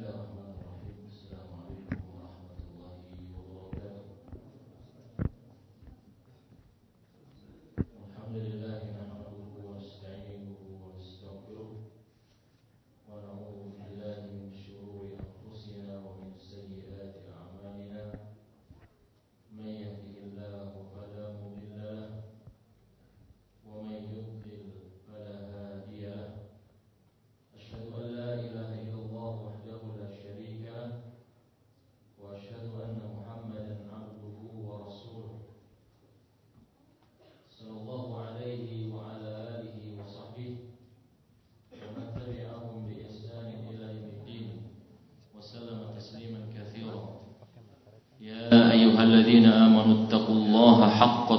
No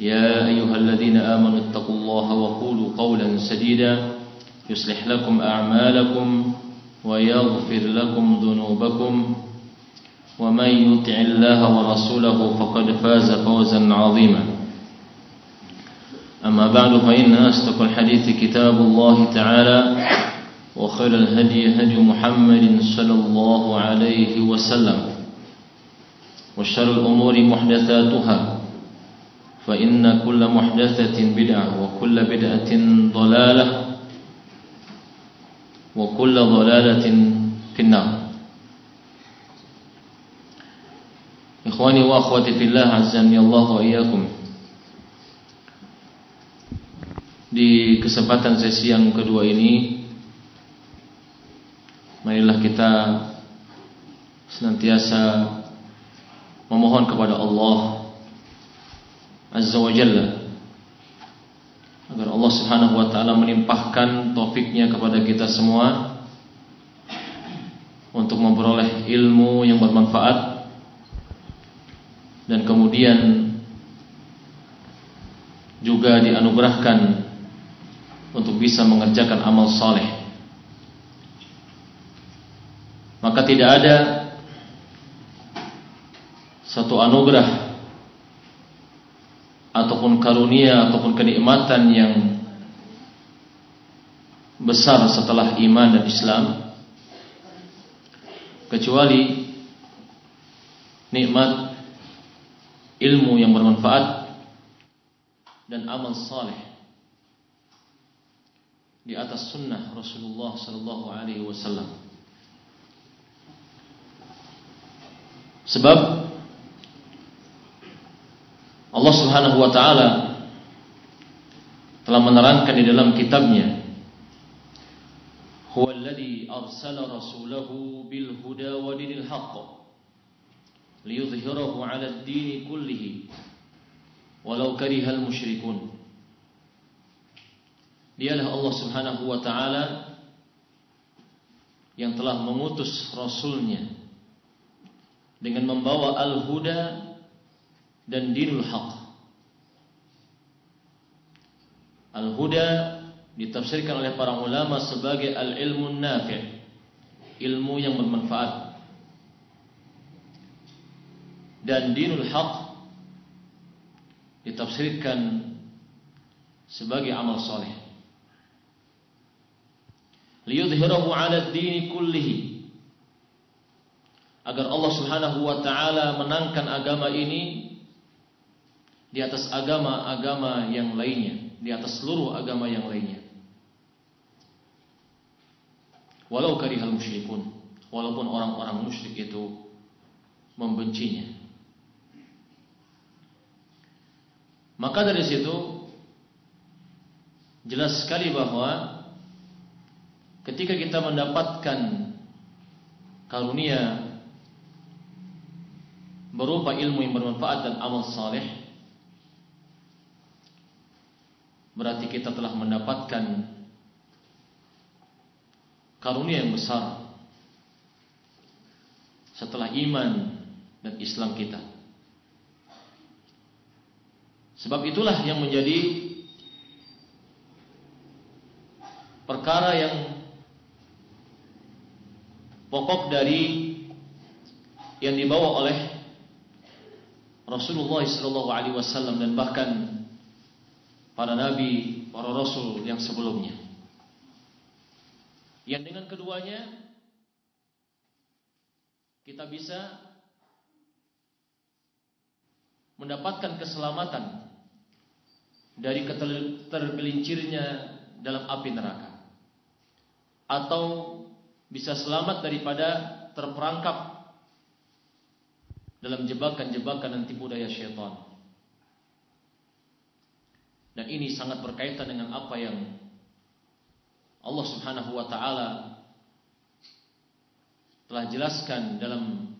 يا أيها الذين آمنوا اتقوا الله وقولوا قولا سديدا يصلح لكم أعمالكم ويغفر لكم ذنوبكم ومن يطع الله ورسوله فقد فاز فوزا عظيما. أما بعد فإن أصدق الحديث كتاب الله تعالى وخير الهدي هدي محمد صلى الله عليه وسلم وشر الأمور محدثاتها فإن كل محدثة بدعة وكل بدعة ضلالة وكل ضلالة في النار إخواني وأخواتي في الله عزني الله وإياكم Di kesempatan sesi yang kedua ini Marilah kita Senantiasa Memohon kepada Allah Azza wa Jalla agar Allah Subhanahu wa taala menimpahkan taufiknya kepada kita semua untuk memperoleh ilmu yang bermanfaat dan kemudian juga dianugerahkan untuk bisa mengerjakan amal saleh. Maka tidak ada satu anugerah ataupun karunia ataupun kenikmatan yang besar setelah iman dan Islam. Kecuali nikmat ilmu yang bermanfaat dan amal saleh di atas sunnah Rasulullah sallallahu alaihi wasallam. Sebab Allah Subhanahu wa taala telah menerangkan di dalam kitabnya Huwa alladhi arsala rasulahu bil huda wa dinil haqq liyudhhirahu 'ala ad-din kullihi walau karihal musyrikun Dialah Allah Subhanahu wa taala yang telah mengutus rasulnya dengan membawa al-huda dan dinul haq. Al-huda ditafsirkan oleh para ulama sebagai al-ilmu nafi', ilmu yang bermanfaat. Dan dinul haq ditafsirkan sebagai amal soleh. Liyudhhirahu 'ala ad-din kullihi. Agar Allah Subhanahu wa taala menangkan agama ini di atas agama-agama yang lainnya, di atas seluruh agama yang lainnya. Walau karihal musyrikun, walaupun orang-orang musyrik itu membencinya. Maka dari situ jelas sekali bahwa ketika kita mendapatkan karunia berupa ilmu yang bermanfaat dan amal saleh berarti kita telah mendapatkan karunia yang besar setelah iman dan Islam kita. Sebab itulah yang menjadi perkara yang pokok dari yang dibawa oleh Rasulullah wasallam dan bahkan para nabi, para rasul yang sebelumnya. Yang dengan keduanya kita bisa mendapatkan keselamatan dari tergelincirnya dalam api neraka atau bisa selamat daripada terperangkap dalam jebakan-jebakan dan tipu daya syaitan. Dan ini sangat berkaitan dengan apa yang Allah Subhanahu wa taala telah jelaskan dalam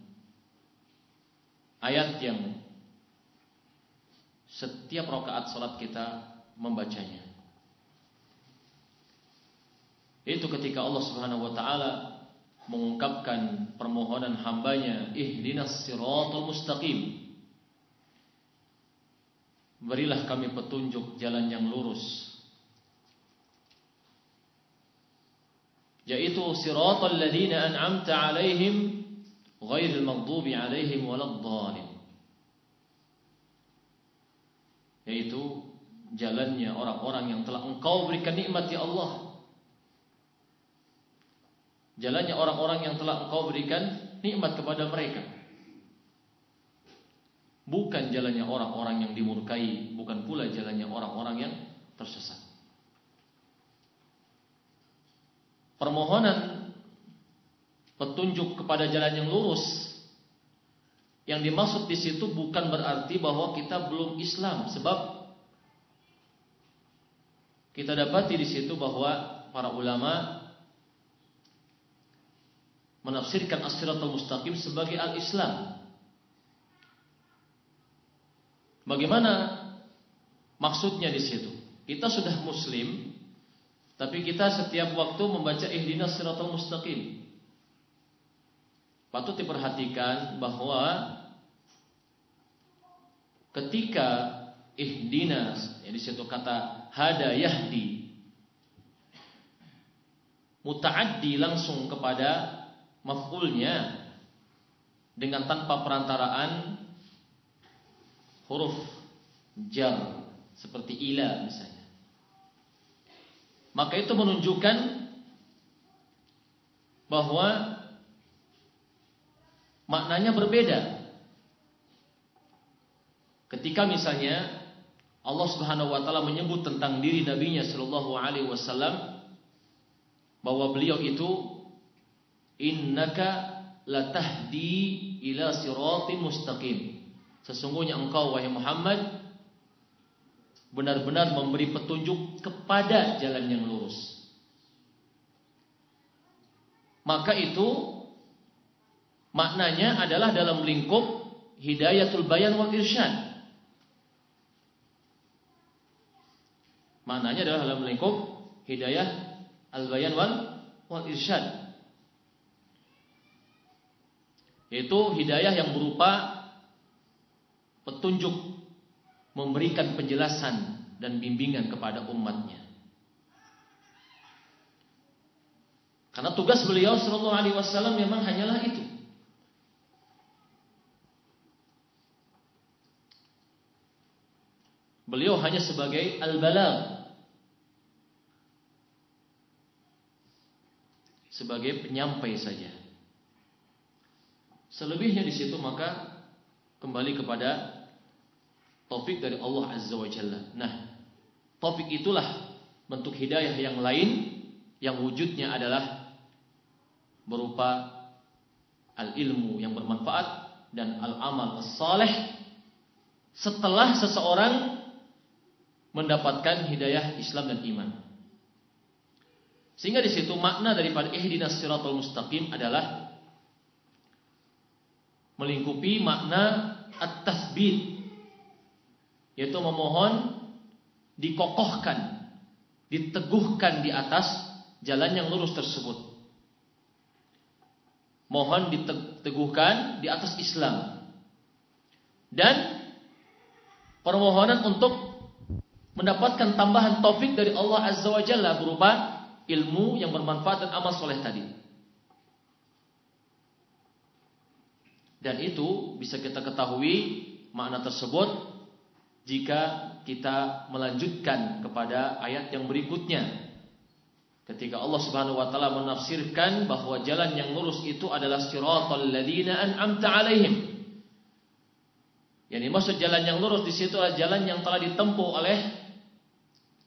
ayat yang setiap rakaat salat kita membacanya. Itu ketika Allah Subhanahu wa taala mengungkapkan permohonan hambanya, ihdinas siratal mustaqim. Berilah kami petunjuk jalan yang lurus. Yaitu siratal ladzina an'amta 'alaihim ghairil maghdubi 'alaihim waladdallin. Yaitu jalannya orang-orang yang telah Engkau berikan nikmat ya Allah Jalannya orang-orang yang telah engkau berikan nikmat kepada mereka. Bukan jalannya orang-orang yang dimurkai, bukan pula jalannya orang-orang yang tersesat. Permohonan petunjuk kepada jalan yang lurus yang dimaksud di situ bukan berarti bahwa kita belum Islam sebab kita dapati di situ bahwa para ulama menafsirkan as-siratal mustaqim sebagai al-Islam. Bagaimana maksudnya di situ? Kita sudah muslim, tapi kita setiap waktu membaca ihdinas siratal mustaqim. Patut diperhatikan bahwa ketika ihdinas, yang di situ kata hada yahdi, mutaaddi langsung kepada maf'ulnya dengan tanpa perantaraan huruf jar seperti ila misalnya. Maka itu menunjukkan bahwa maknanya berbeda. Ketika misalnya Allah Subhanahu wa taala menyebut tentang diri nabinya sallallahu alaihi wasallam bahwa beliau itu innaka latahdi ila siratim mustaqim. Sesungguhnya engkau wahai Muhammad benar-benar memberi petunjuk kepada jalan yang lurus. Maka itu maknanya adalah dalam lingkup hidayatul bayan wal irsyad. Maknanya adalah dalam lingkup hidayah al-bayan wal wal irsyad. Yaitu hidayah yang berupa petunjuk memberikan penjelasan dan bimbingan kepada umatnya. Karena tugas beliau Shallallahu Alaihi Wasallam memang hanyalah itu. Beliau hanya sebagai al-balagh sebagai penyampai saja. Selebihnya di situ maka kembali kepada topik dari Allah Azza wa Jalla. Nah, topik itulah bentuk hidayah yang lain yang wujudnya adalah berupa al-ilmu yang bermanfaat dan al-amal saleh setelah seseorang mendapatkan hidayah Islam dan iman. Sehingga di situ makna daripada ihdinas siratal mustaqim adalah melingkupi makna at-tasbit yaitu memohon dikokohkan, diteguhkan di atas jalan yang lurus tersebut. Mohon diteguhkan di atas Islam. dan permohonan untuk mendapatkan tambahan taufik dari Allah Azza wa Jalla berupa ilmu yang bermanfaat dan amal soleh tadi. Dan itu bisa kita ketahui makna tersebut jika kita melanjutkan kepada ayat yang berikutnya. Ketika Allah Subhanahu wa taala menafsirkan bahwa jalan yang lurus itu adalah siratal ladzina an'amta 'alaihim. Yang dimaksud jalan yang lurus di situ adalah jalan yang telah ditempuh oleh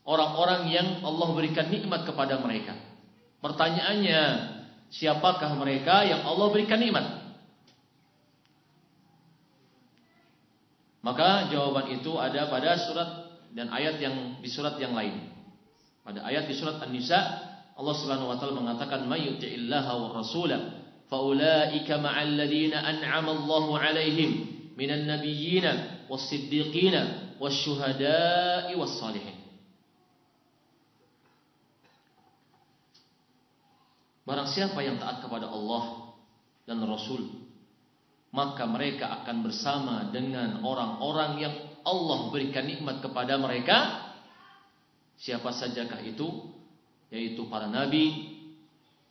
orang-orang yang Allah berikan nikmat kepada mereka. Pertanyaannya, siapakah mereka yang Allah berikan nikmat? Maka jawaban itu ada pada surat dan ayat yang di surat yang lain. Pada ayat di surat An-Nisa Allah Subhanahu wa taala mengatakan may yuti'illaha war rasula faulaika ma'al ladzina an'ama Allahu 'alaihim minan nabiyyin was-siddiqin wasyuhada'i was-salihin. Barang siapa yang taat kepada Allah dan Rasul maka mereka akan bersama dengan orang-orang yang Allah berikan nikmat kepada mereka. Siapa sajakah itu? Yaitu para nabi,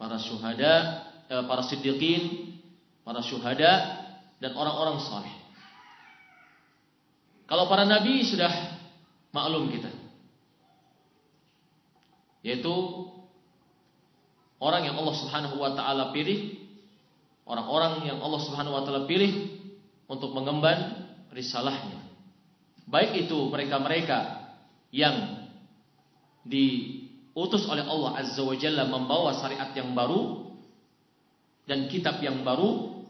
para syuhada, eh, para siddiqin, para syuhada dan orang-orang saleh. Kalau para nabi sudah maklum kita. Yaitu orang yang Allah Subhanahu wa taala pilih orang-orang yang Allah Subhanahu wa taala pilih untuk mengemban risalahnya. Baik itu mereka-mereka yang diutus oleh Allah Azza wa Jalla membawa syariat yang baru dan kitab yang baru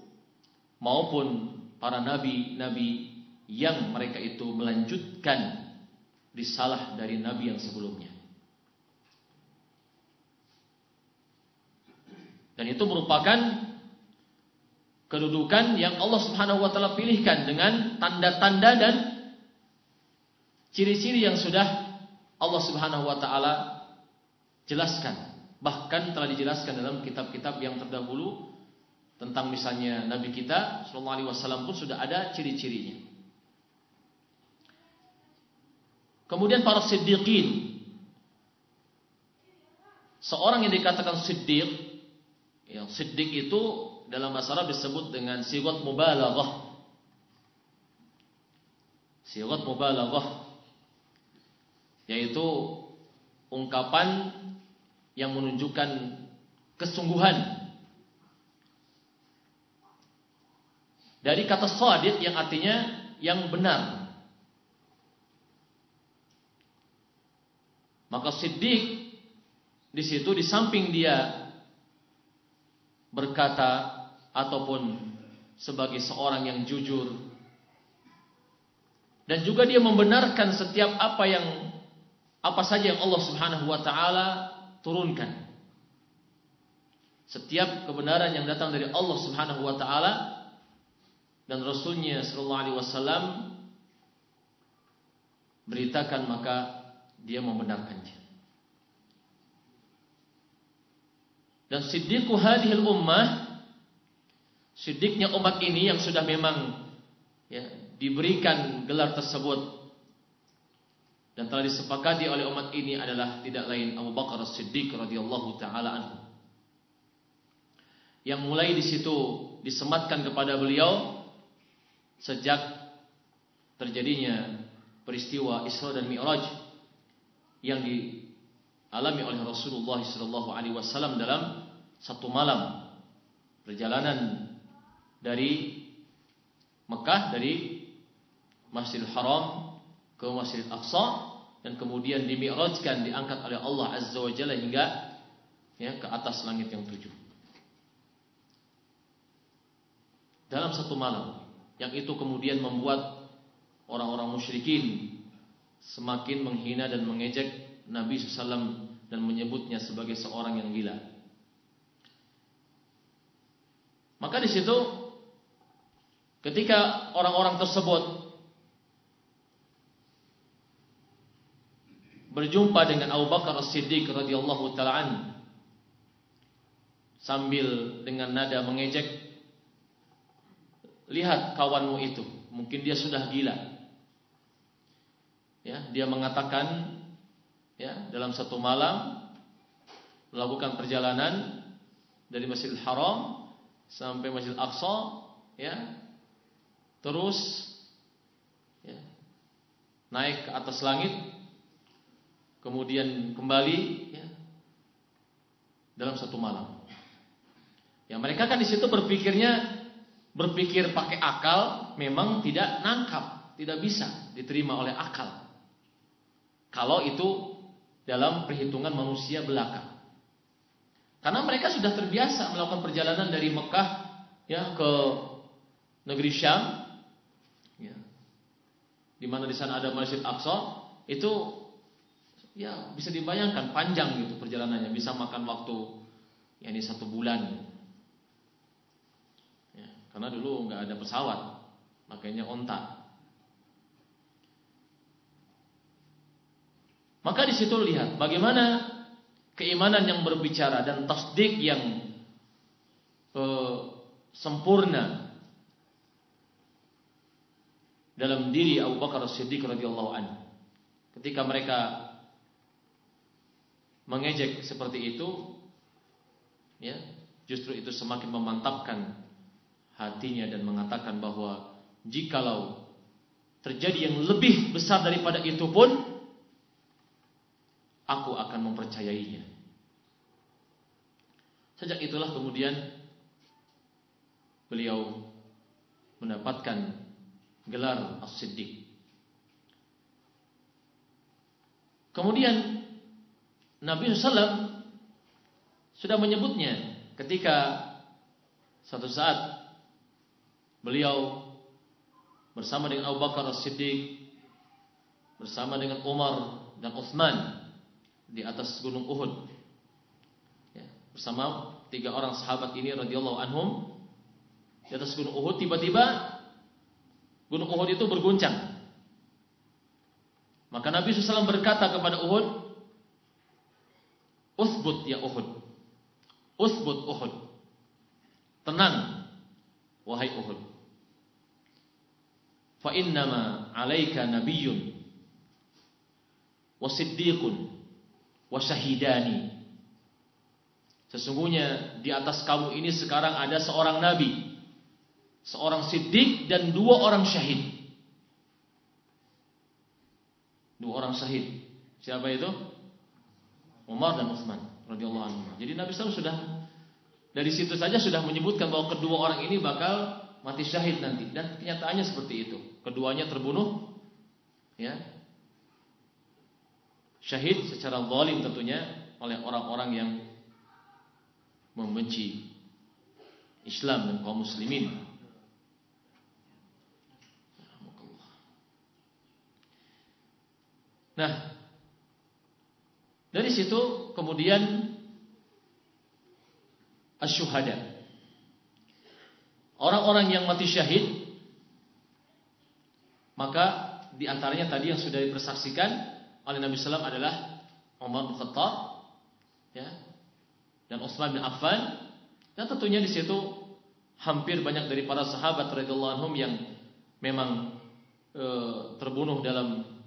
maupun para nabi-nabi yang mereka itu melanjutkan risalah dari nabi yang sebelumnya. Dan itu merupakan kedudukan yang Allah Subhanahu wa taala pilihkan dengan tanda-tanda dan ciri-ciri yang sudah Allah Subhanahu wa taala jelaskan. Bahkan telah dijelaskan dalam kitab-kitab yang terdahulu tentang misalnya nabi kita sallallahu alaihi wasallam pun sudah ada ciri-cirinya. Kemudian para siddiqin. Seorang yang dikatakan siddiq, yang siddiq itu dalam Arab disebut dengan sigat mubalaghah. Sigat mubalaghah yaitu ungkapan yang menunjukkan kesungguhan dari kata sadiq yang artinya yang benar. Maka siddiq di situ di samping dia berkata ataupun sebagai seorang yang jujur dan juga dia membenarkan setiap apa yang apa saja yang Allah Subhanahu wa taala turunkan. Setiap kebenaran yang datang dari Allah Subhanahu wa taala dan Rasulnya sallallahu alaihi wasallam beritakan maka dia membenarkannya. Dan siddiqu hadhil ummah Sidiknya umat ini yang sudah memang ya, diberikan gelar tersebut dan telah disepakati oleh umat ini adalah tidak lain Abu Bakar As-Siddiq radhiyallahu taala anhu. Yang mulai di situ disematkan kepada beliau sejak terjadinya peristiwa Isra dan Mi'raj yang dialami oleh Rasulullah sallallahu alaihi wasallam dalam satu malam perjalanan dari Mekah dari Masjidil Haram ke Masjidil Aqsa dan kemudian dimi'rajkan diangkat oleh Allah Azza wa Jalla hingga ya ke atas langit yang tujuh. Dalam satu malam yang itu kemudian membuat orang-orang musyrikin semakin menghina dan mengejek Nabi SAW dan menyebutnya sebagai seorang yang gila. Maka di situ Ketika orang-orang tersebut berjumpa dengan Abu Bakar As-Siddiq radhiyallahu taala sambil dengan nada mengejek lihat kawanmu itu mungkin dia sudah gila. Ya, dia mengatakan ya dalam satu malam melakukan perjalanan dari Masjidil Haram sampai Masjidil Aqsa ya terus ya, naik ke atas langit kemudian kembali ya, dalam satu malam. Ya mereka kan di situ berpikirnya berpikir pakai akal memang tidak nangkap, tidak bisa diterima oleh akal. Kalau itu dalam perhitungan manusia belaka. Karena mereka sudah terbiasa melakukan perjalanan dari Mekah ya ke negeri Syam ya. Di mana di sana ada Masjid Aqsa, itu ya bisa dibayangkan panjang gitu perjalanannya, bisa makan waktu ya ini satu bulan. Ya, karena dulu nggak ada pesawat, makanya onta. Maka di situ lihat bagaimana keimanan yang berbicara dan tasdik yang uh, sempurna dalam diri Abu Bakar As-Siddiq radhiyallahu anhu. Ketika mereka mengejek seperti itu, ya, justru itu semakin memantapkan hatinya dan mengatakan bahwa jikalau terjadi yang lebih besar daripada itu pun aku akan mempercayainya. Sejak itulah kemudian beliau mendapatkan gelar As-Siddiq. Kemudian Nabi SAW sudah menyebutnya ketika satu saat beliau bersama dengan Abu Bakar As-Siddiq bersama dengan Umar dan Uthman di atas gunung Uhud. Ya, bersama tiga orang sahabat ini radhiyallahu anhum di atas gunung Uhud tiba-tiba gunung Uhud itu berguncang. Maka Nabi SAW berkata kepada Uhud, Usbut ya Uhud. Usbut Uhud. Tenang, wahai Uhud. Fa innama alaika nabiyyun wa siddiqun wasyahidani. Sesungguhnya di atas kamu ini sekarang ada seorang nabi, seorang siddiq dan dua orang syahid. Dua orang syahid. Siapa itu? Umar dan Utsman radhiyallahu. Jadi Nabi SAW sudah dari situ saja sudah menyebutkan bahwa kedua orang ini bakal mati syahid nanti dan kenyataannya seperti itu. Keduanya terbunuh ya syahid secara zalim tentunya oleh orang-orang yang membenci Islam dan kaum muslimin. Nah, dari situ kemudian asyuhada. Orang-orang yang mati syahid maka di antaranya tadi yang sudah dipersaksikan oleh Nabi Sallam adalah Umar bin Khattab, ya, dan Utsman bin Affan, dan tentunya di situ hampir banyak dari para sahabat radhiyallahu anhum yang memang e, terbunuh dalam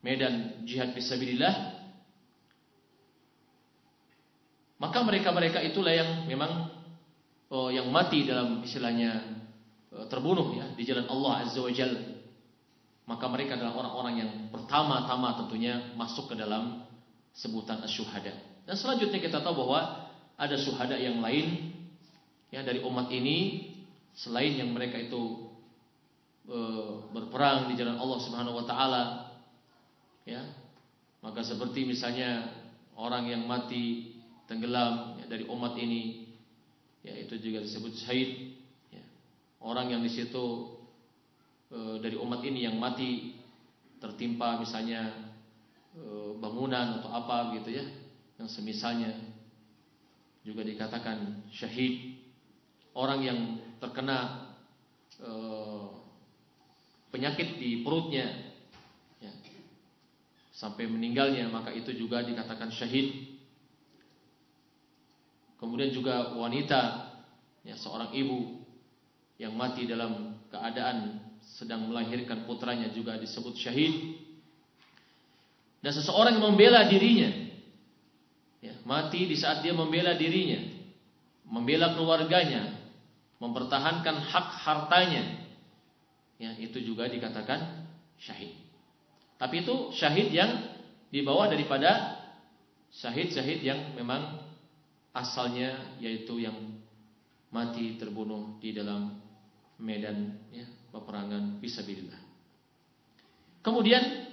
medan jihad fisabilillah. Maka mereka-mereka itulah yang memang oh, yang mati dalam istilahnya e, terbunuh ya di jalan Allah Azza wa Jalla maka mereka adalah orang-orang yang pertama-tama tentunya masuk ke dalam sebutan asyuhada. Dan selanjutnya kita tahu bahwa ada syuhada yang lain ya dari umat ini selain yang mereka itu e, berperang di jalan Allah Subhanahu wa taala ya. Maka seperti misalnya orang yang mati tenggelam ya, dari umat ini ya itu juga disebut syahid ya. Orang yang di situ e, dari umat ini yang mati tertimpa misalnya e, bangunan atau apa gitu ya yang semisalnya juga dikatakan syahid orang yang terkena e, penyakit di perutnya ya, sampai meninggalnya maka itu juga dikatakan syahid kemudian juga wanita ya seorang ibu yang mati dalam keadaan sedang melahirkan putranya juga disebut syahid. Dan seseorang yang membela dirinya, ya, mati di saat dia membela dirinya, membela keluarganya, mempertahankan hak hartanya, ya itu juga dikatakan syahid. Tapi itu syahid yang dibawa daripada syahid-syahid yang memang asalnya yaitu yang mati terbunuh di dalam medan ya, peperangan fisabilillah. Kemudian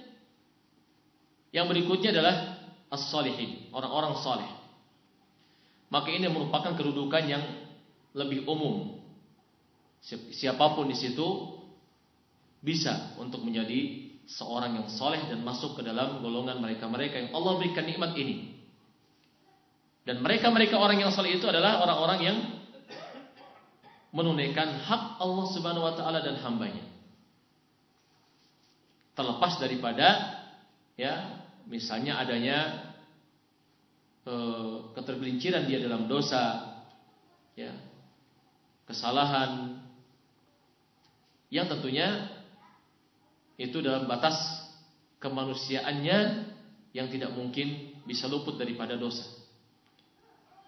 yang berikutnya adalah as-salihin, orang-orang saleh. Maka ini merupakan kedudukan yang lebih umum. Siapa pun di situ bisa untuk menjadi seorang yang soleh dan masuk ke dalam golongan mereka-mereka yang Allah berikan nikmat ini. Dan mereka-mereka orang yang soleh itu adalah orang-orang yang menunaikan hak Allah Subhanahu wa taala dan hambanya. Terlepas daripada ya, misalnya adanya e, ketergelinciran dia dalam dosa, ya, kesalahan yang tentunya itu dalam batas kemanusiaannya yang tidak mungkin bisa luput daripada dosa.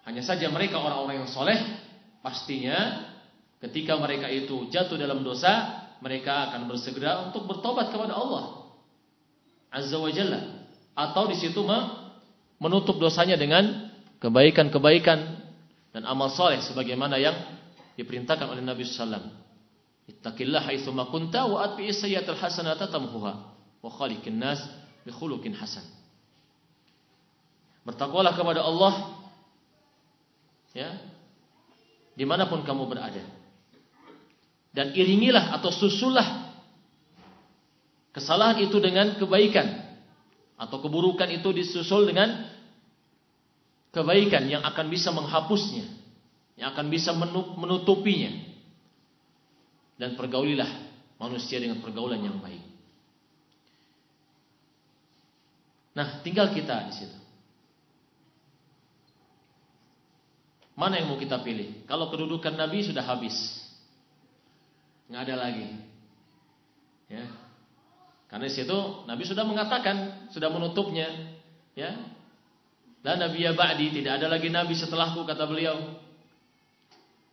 Hanya saja mereka orang-orang yang soleh pastinya ketika mereka itu jatuh dalam dosa mereka akan bersegera untuk bertobat kepada Allah Azza wa Jalla atau di situ menutup dosanya dengan kebaikan-kebaikan dan amal soleh sebagaimana yang diperintahkan oleh Nabi Sallallahu Alaihi Wasallam. Ittaqillah haitsu ma kunta wa atbi'is sayyi'atal hasanata tamhuha wa khaliqin nas bi khuluqin hasan. Bertakwalah kepada Allah ya di mana pun kamu berada dan iringilah atau susulah kesalahan itu dengan kebaikan atau keburukan itu disusul dengan kebaikan yang akan bisa menghapusnya yang akan bisa menutupinya dan pergaulilah manusia dengan pergaulan yang baik. Nah, tinggal kita di situ. Mana yang mau kita pilih? Kalau kedudukan Nabi sudah habis, nggak ada lagi. Ya, karena di situ Nabi sudah mengatakan, sudah menutupnya, ya. Dan Nabi ya ba'di tidak ada lagi Nabi setelahku kata beliau.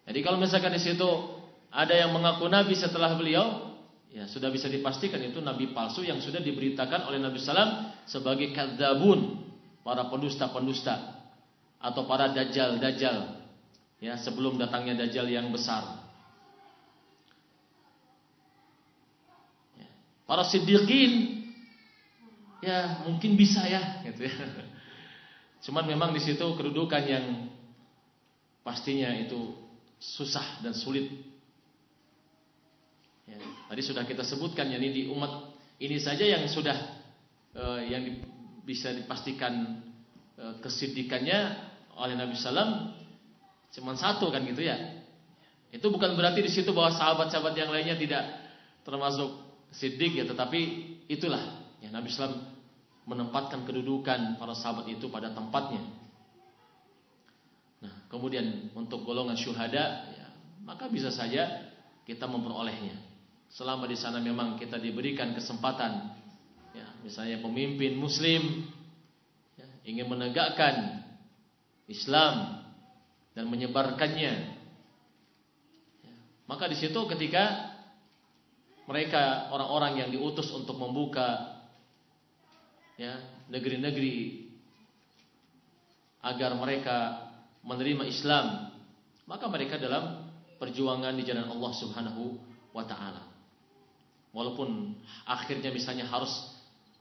Jadi kalau misalkan di situ ada yang mengaku nabi setelah beliau, ya sudah bisa dipastikan itu nabi palsu yang sudah diberitakan oleh Nabi Sallam sebagai kadzabun, para pendusta-pendusta atau para dajjal-dajjal. Ya, sebelum datangnya dajjal yang besar. Ya. Para siddiqin ya mungkin bisa ya gitu ya. Cuman memang di situ kedudukan yang pastinya itu susah dan sulit Ya, tadi sudah kita sebutkan yakni di umat ini saja yang sudah uh, yang di, bisa dipastikan uh, kesidikannya oleh Nabi Sallam cuma satu kan gitu ya. Itu bukan berarti di situ bahwa sahabat-sahabat yang lainnya tidak termasuk sidik ya, tetapi itulah ya Nabi Sallam menempatkan kedudukan para sahabat itu pada tempatnya. Nah, kemudian untuk golongan syuhada ya, maka bisa saja kita memperolehnya selama di sana memang kita diberikan kesempatan ya misalnya pemimpin muslim ya, ingin menegakkan Islam dan menyebarkannya. Ya, maka di situ ketika mereka orang-orang yang diutus untuk membuka ya negeri-negeri agar mereka menerima Islam maka mereka dalam perjuangan di jalan Allah Subhanahu wa taala walaupun akhirnya misalnya harus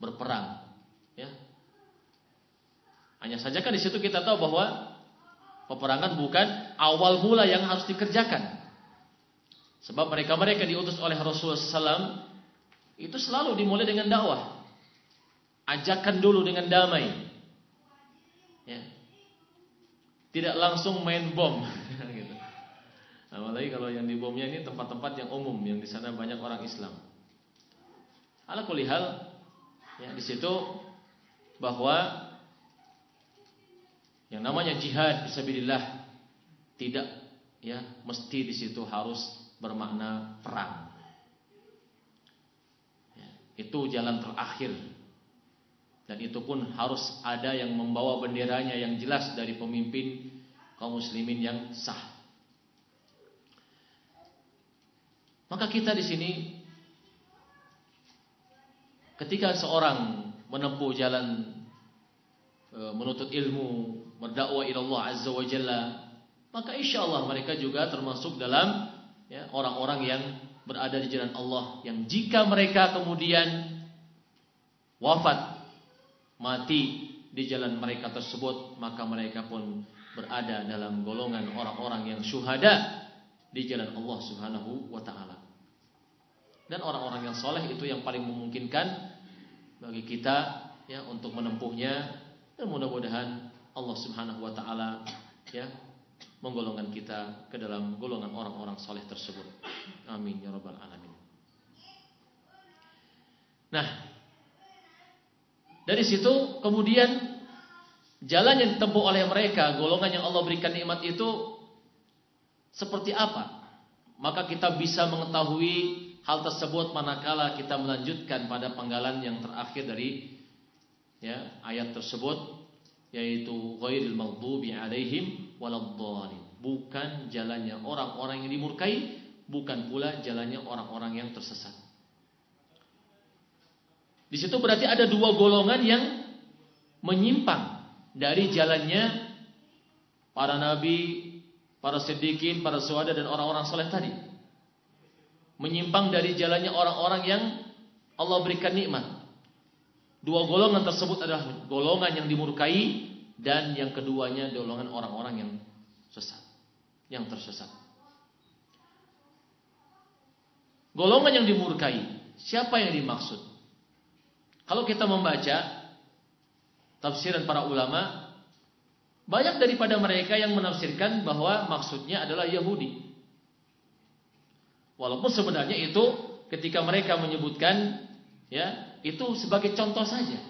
berperang ya. Hanya saja kan di situ kita tahu bahwa peperangan bukan awal mula yang harus dikerjakan. Sebab mereka-mereka diutus oleh Rasulullah SAW itu selalu dimulai dengan dakwah. Ajakan dulu dengan damai. Ya. Tidak langsung main bom. Gitu. Apalagi kalau yang dibomnya ini tempat-tempat yang umum yang di sana banyak orang Islam. Ala kulihal ya di situ bahwa yang namanya jihad fisabilillah tidak ya mesti di situ harus bermakna perang. Itu jalan terakhir. Dan itu pun harus ada yang membawa benderanya yang jelas dari pemimpin kaum muslimin yang sah. Maka kita di sini ketika seorang menempuh jalan e, menuntut ilmu, berdakwah ila Allah Azza wa Jalla, maka insya Allah mereka juga termasuk dalam ya, orang-orang yang berada di jalan Allah yang jika mereka kemudian wafat mati di jalan mereka tersebut maka mereka pun berada dalam golongan orang-orang yang syuhada di jalan Allah Subhanahu wa taala. Dan orang-orang yang soleh itu yang paling memungkinkan bagi kita ya untuk menempuhnya dan mudah-mudahan Allah Subhanahu wa taala ya menggolongkan kita ke dalam golongan orang-orang soleh tersebut. Amin ya rabbal alamin. Nah, dari situ kemudian jalan yang ditempuh oleh mereka, golongan yang Allah berikan nikmat itu seperti apa? Maka kita bisa mengetahui hal tersebut manakala kita melanjutkan pada penggalan yang terakhir dari ya, ayat tersebut yaitu ghairil maghdubi alaihim waladdallin. Bukan jalannya orang-orang yang dimurkai, bukan pula jalannya orang-orang yang tersesat. Di situ berarti ada dua golongan yang menyimpang dari jalannya para nabi, para siddiqin, para suhada dan orang-orang soleh tadi menyimpang dari jalannya orang-orang yang Allah berikan nikmat. Dua golongan tersebut adalah golongan yang dimurkai dan yang keduanya golongan orang-orang yang sesat, yang tersesat. Golongan yang dimurkai, siapa yang dimaksud? Kalau kita membaca tafsiran para ulama, banyak daripada mereka yang menafsirkan bahwa maksudnya adalah Yahudi. Walaupun sebenarnya itu ketika mereka menyebutkan ya, itu sebagai contoh saja.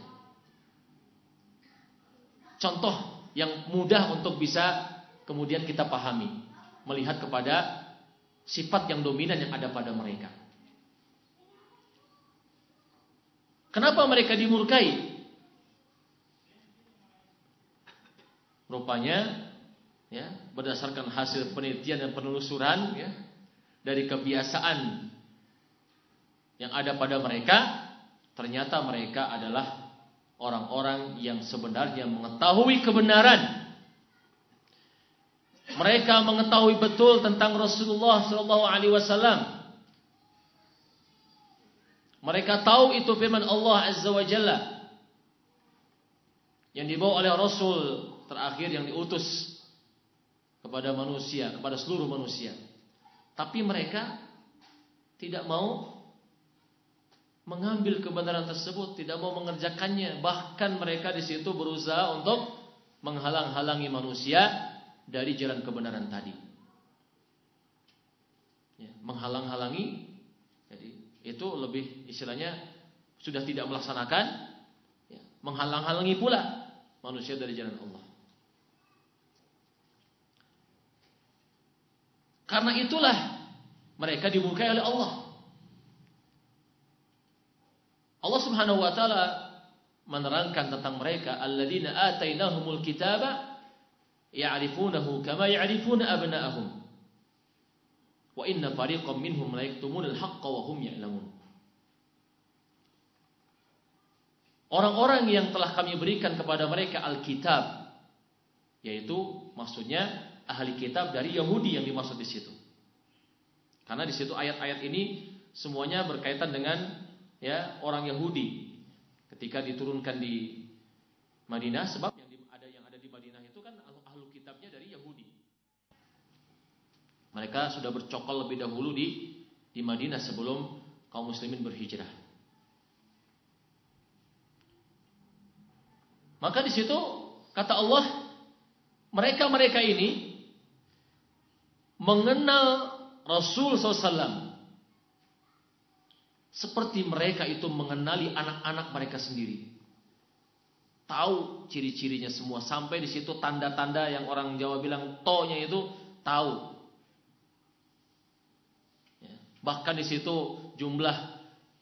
Contoh yang mudah untuk bisa kemudian kita pahami melihat kepada sifat yang dominan yang ada pada mereka. Kenapa mereka dimurkai? Rupanya ya, berdasarkan hasil penelitian dan penelusuran ya, dari kebiasaan yang ada pada mereka, ternyata mereka adalah orang-orang yang sebenarnya mengetahui kebenaran. Mereka mengetahui betul tentang Rasulullah Sallallahu Alaihi Wasallam. Mereka tahu itu firman Allah Azza wa Jalla yang dibawa oleh Rasul terakhir yang diutus kepada manusia, kepada seluruh manusia. Tapi mereka tidak mau mengambil kebenaran tersebut, tidak mau mengerjakannya. Bahkan mereka di situ berusaha untuk menghalang-halangi manusia dari jalan kebenaran tadi. Ya, menghalang-halangi, jadi itu lebih istilahnya sudah tidak melaksanakan, ya, menghalang-halangi pula manusia dari jalan Allah. Karena itulah mereka dimurkai oleh Allah. Allah Subhanahu wa taala menerangkan tentang mereka alladzina atainahumul kitaba ya'rifunahu kama ya'rifuna abna'ahum. Wa inna fariqam minhum la yaktumunal haqqa wa hum ya'lamun. Orang-orang yang telah kami berikan kepada mereka Alkitab yaitu maksudnya ahli kitab dari Yahudi yang dimaksud di situ. Karena di situ ayat-ayat ini semuanya berkaitan dengan ya orang Yahudi ketika diturunkan di Madinah sebab yang ada yang ada di Madinah itu kan ahlu kitabnya dari Yahudi. Mereka sudah bercokol lebih dahulu di di Madinah sebelum kaum muslimin berhijrah. Maka di situ kata Allah mereka-mereka ini mengenal Rasul SAW seperti mereka itu mengenali anak-anak mereka sendiri. Tahu ciri-cirinya semua sampai di situ tanda-tanda yang orang Jawa bilang tonya itu tahu. Ya. Bahkan di situ jumlah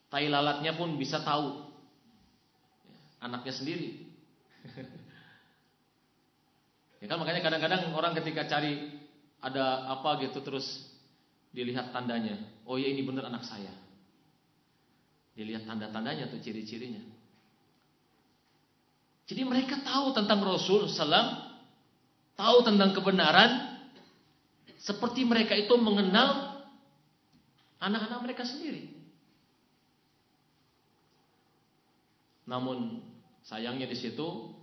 Tai lalatnya pun bisa tahu. Anaknya sendiri. ya kan makanya kadang-kadang orang ketika cari ada apa gitu terus dilihat tandanya. Oh ya ini benar anak saya. Dilihat tanda-tandanya tuh ciri-cirinya. Jadi mereka tahu tentang Rasul Sallam, tahu tentang kebenaran, seperti mereka itu mengenal anak-anak mereka sendiri. Namun sayangnya di situ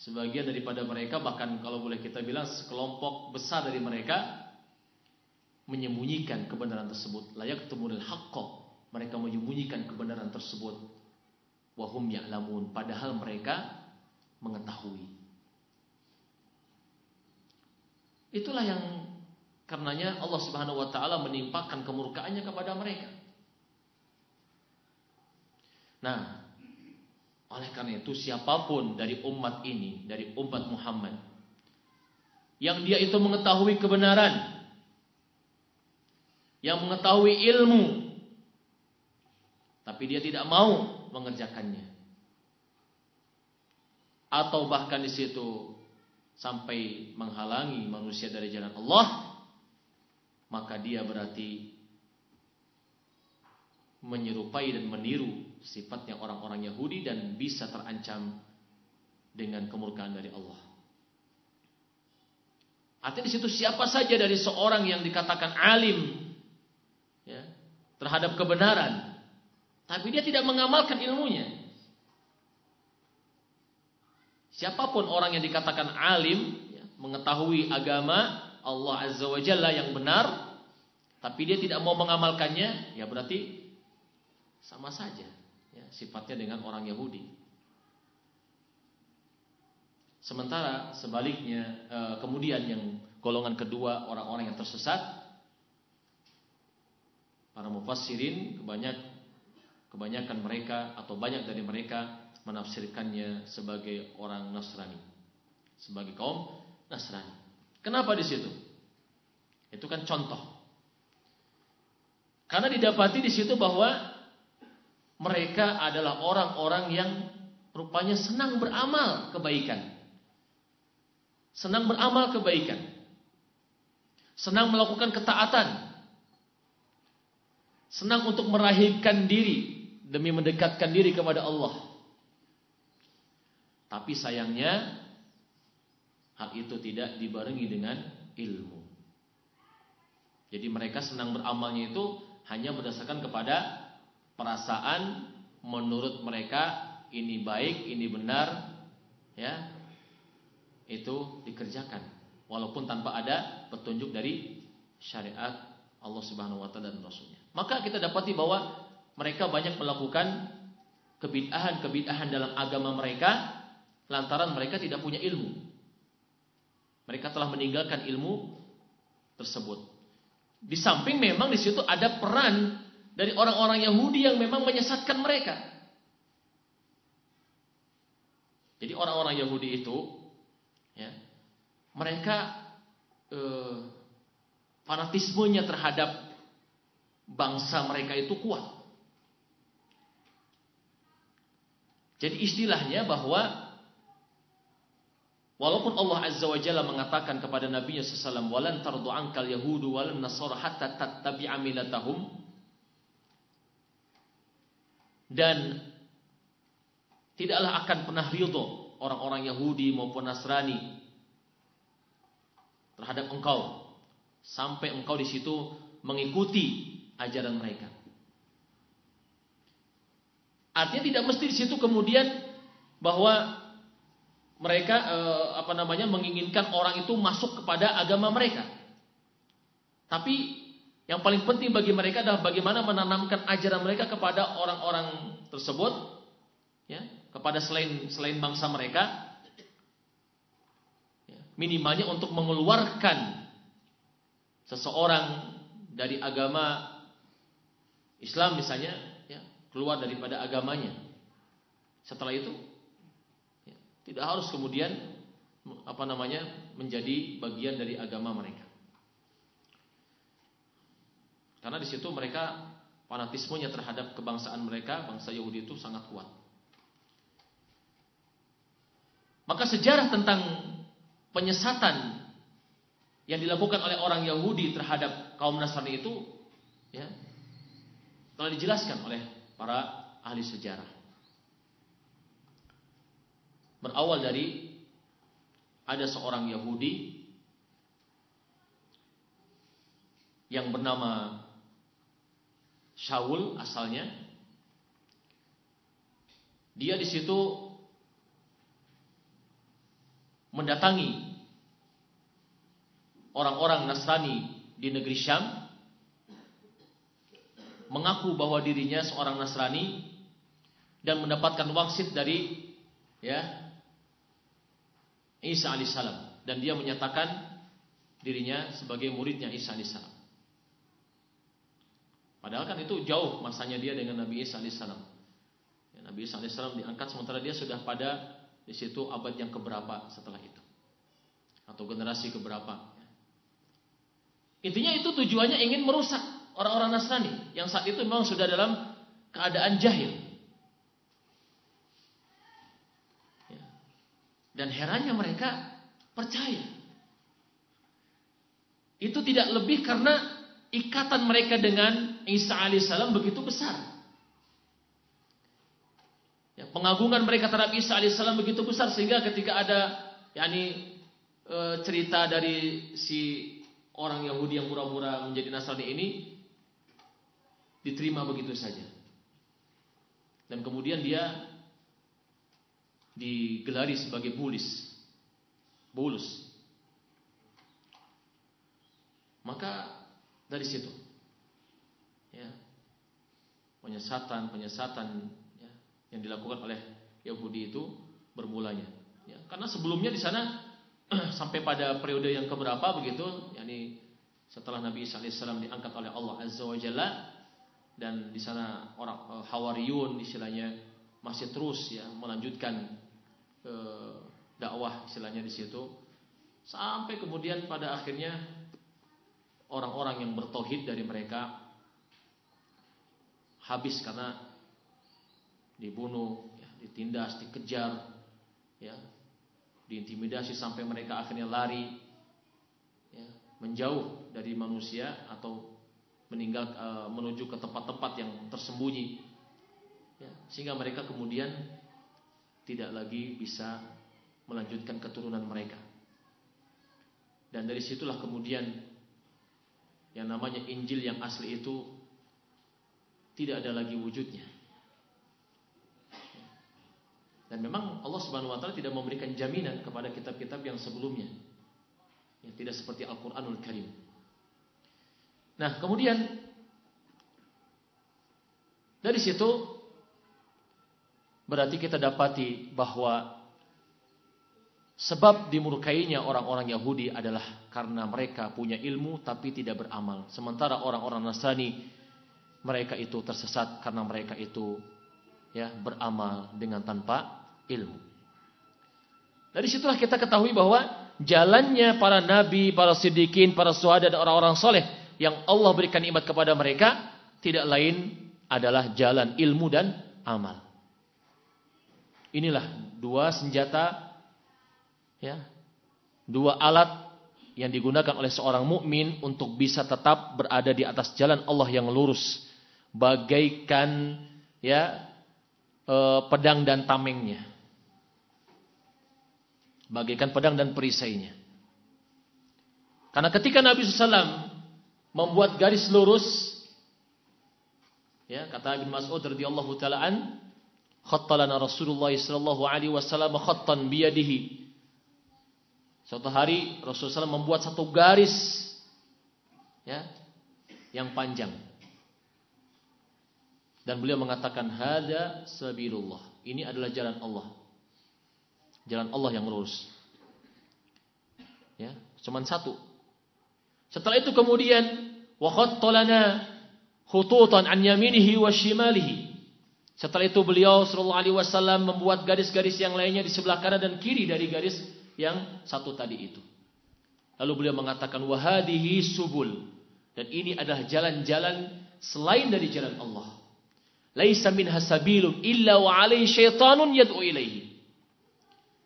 sebagian daripada mereka bahkan kalau boleh kita bilang sekelompok besar dari mereka menyembunyikan kebenaran tersebut. Layak temuril haqqo. Mereka menyembunyikan kebenaran tersebut. Wahum ya'lamun. Padahal mereka mengetahui. Itulah yang karenanya Allah Subhanahu wa taala menimpakan kemurkaannya kepada mereka. Nah, oleh karena itu siapa pun dari umat ini, dari umat Muhammad yang dia itu mengetahui kebenaran, yang mengetahui ilmu, tapi dia tidak mau mengerjakannya. Atau bahkan di situ sampai menghalangi manusia dari jalan Allah, maka dia berarti menyerupai dan meniru sifatnya orang-orang Yahudi dan bisa terancam dengan kemurkaan dari Allah. Artinya di situ siapa saja dari seorang yang dikatakan alim ya, terhadap kebenaran, tapi dia tidak mengamalkan ilmunya. Siapa pun orang yang dikatakan alim, ya, mengetahui agama Allah Azza wa Jalla yang benar, tapi dia tidak mau mengamalkannya, ya berarti sama saja ya, sifatnya dengan orang Yahudi. Sementara sebaliknya e, kemudian yang golongan kedua orang-orang yang tersesat para mufassirin kebanyak kebanyakan mereka atau banyak dari mereka menafsirkannya sebagai orang Nasrani, sebagai kaum Nasrani. Kenapa di situ? Itu kan contoh. Karena didapati di situ bahwa mereka adalah orang-orang yang rupanya senang beramal kebaikan. Senang beramal kebaikan. Senang melakukan ketaatan. Senang untuk merahimkan diri demi mendekatkan diri kepada Allah. Tapi sayangnya hal itu tidak dibarengi dengan ilmu. Jadi mereka senang beramalnya itu hanya berdasarkan kepada perasaan menurut mereka ini baik, ini benar, ya. Itu dikerjakan walaupun tanpa ada petunjuk dari syariat Allah Subhanahu wa taala dan rasulnya. Maka kita dapati bahwa mereka banyak melakukan kebid'ahan-kebid'ahan dalam agama mereka lantaran mereka tidak punya ilmu. Mereka telah meninggalkan ilmu tersebut. Di samping memang di situ ada peran dari orang-orang Yahudi yang memang menyesatkan mereka. Jadi orang-orang Yahudi itu, ya, mereka eh, fanatismenya terhadap bangsa mereka itu kuat. Jadi istilahnya bahwa Walaupun Allah Azza wa Jalla mengatakan kepada Nabi SAW, "Walan tardu ankal yahudu walan nasara hatta tattabi'a milatahum." Dan tidaklah akan pernah ridho orang-orang Yahudi maupun Nasrani terhadap engkau sampai engkau di situ mengikuti ajaran mereka. Artinya tidak mesti di situ kemudian bahwa mereka eh, apa namanya menginginkan orang itu masuk kepada agama mereka. Tapi yang paling penting bagi mereka adalah bagaimana menanamkan ajaran mereka kepada orang-orang tersebut, ya, kepada selain selain bangsa mereka, ya, minimalnya untuk mengeluarkan seseorang dari agama Islam misalnya, ya, keluar daripada agamanya. Setelah itu tidak harus kemudian apa namanya menjadi bagian dari agama mereka. Karena di situ mereka fanatismenya terhadap kebangsaan mereka, bangsa Yahudi itu sangat kuat. Maka sejarah tentang penyesatan yang dilakukan oleh orang Yahudi terhadap kaum Nasrani itu ya telah dijelaskan oleh para ahli sejarah. Berawal dari ada seorang Yahudi yang bernama Shaul asalnya. Dia di situ mendatangi orang-orang Nasrani di negeri Syam mengaku bahwa dirinya seorang Nasrani dan mendapatkan wangsit dari ya Isa alaihissalam dan dia menyatakan dirinya sebagai muridnya Isa alaihissalam. Padahal kan itu jauh masanya dia dengan Nabi Isa alaihissalam. Ya, Nabi Isa alaihissalam diangkat sementara dia sudah pada di situ abad yang keberapa setelah itu atau generasi keberapa. Ya. Intinya itu tujuannya ingin merusak orang-orang Nasrani yang saat itu memang sudah dalam keadaan jahil. Ya. Dan herannya mereka percaya. Itu tidak lebih karena ikatan mereka dengan Isa alaihissalam begitu besar. Ya, pengagungan mereka terhadap Isa alaihissalam begitu besar sehingga ketika ada yakni e, cerita dari si orang Yahudi yang pura-pura menjadi Nasrani ini diterima begitu saja. Dan kemudian dia digelari sebagai bulis. Bulus. Maka dari situ. Ya. Penyesatan, penyesatan ya, yang dilakukan oleh Yahudi itu bermulanya. Ya, karena sebelumnya di sana sampai pada periode yang keberapa begitu, yakni setelah Nabi Isa alaihissalam diangkat oleh Allah Azza wa Jalla dan di sana orang uh, Hawariyun istilahnya masih terus ya melanjutkan uh, dakwah istilahnya di situ sampai kemudian pada akhirnya orang-orang yang bertauhid dari mereka habis karena dibunuh, ya, ditindas, dikejar, ya, diintimidasi sampai mereka akhirnya lari, ya, menjauh dari manusia atau meninggal e, menuju ke tempat-tempat yang tersembunyi, ya, sehingga mereka kemudian tidak lagi bisa melanjutkan keturunan mereka. Dan dari situlah kemudian yang namanya Injil yang asli itu tidak ada lagi wujudnya. Dan memang Allah Subhanahu wa taala tidak memberikan jaminan kepada kitab-kitab yang sebelumnya. Yang tidak seperti Al-Qur'anul Karim. Nah, kemudian dari situ berarti kita dapati bahwa Sebab dimurkainya orang-orang Yahudi adalah karena mereka punya ilmu tapi tidak beramal. Sementara orang-orang Nasrani mereka itu tersesat karena mereka itu ya beramal dengan tanpa ilmu. Dari situlah kita ketahui bahwa jalannya para nabi, para siddiqin, para suhada dan orang-orang soleh yang Allah berikan nikmat kepada mereka tidak lain adalah jalan ilmu dan amal. Inilah dua senjata ya dua alat yang digunakan oleh seorang mukmin untuk bisa tetap berada di atas jalan Allah yang lurus bagaikan ya e, pedang dan tamengnya. Bagaikan pedang dan perisainya. Karena ketika Nabi SAW membuat garis lurus ya kata Ibn Mas'ud radhiyallahu taala an khattalana Rasulullah sallallahu alaihi wasallam khattan biyadihi. Suatu hari Rasulullah SAW membuat satu garis ya, yang panjang. Dan beliau mengatakan hada sabilullah. Ini adalah jalan Allah. Jalan Allah yang lurus. Ya, cuman satu. Setelah itu kemudian wa khattalana khututan an yaminihi wa shimalihi. Setelah itu beliau sallallahu alaihi wasallam membuat garis-garis yang lainnya di sebelah kanan dan kiri dari garis yang satu tadi itu. Lalu beliau mengatakan wahadihi subul dan ini adalah jalan-jalan selain dari jalan Allah. Laisa min hasabilun illa wa alaihi syaitanun yad'u ilaihi.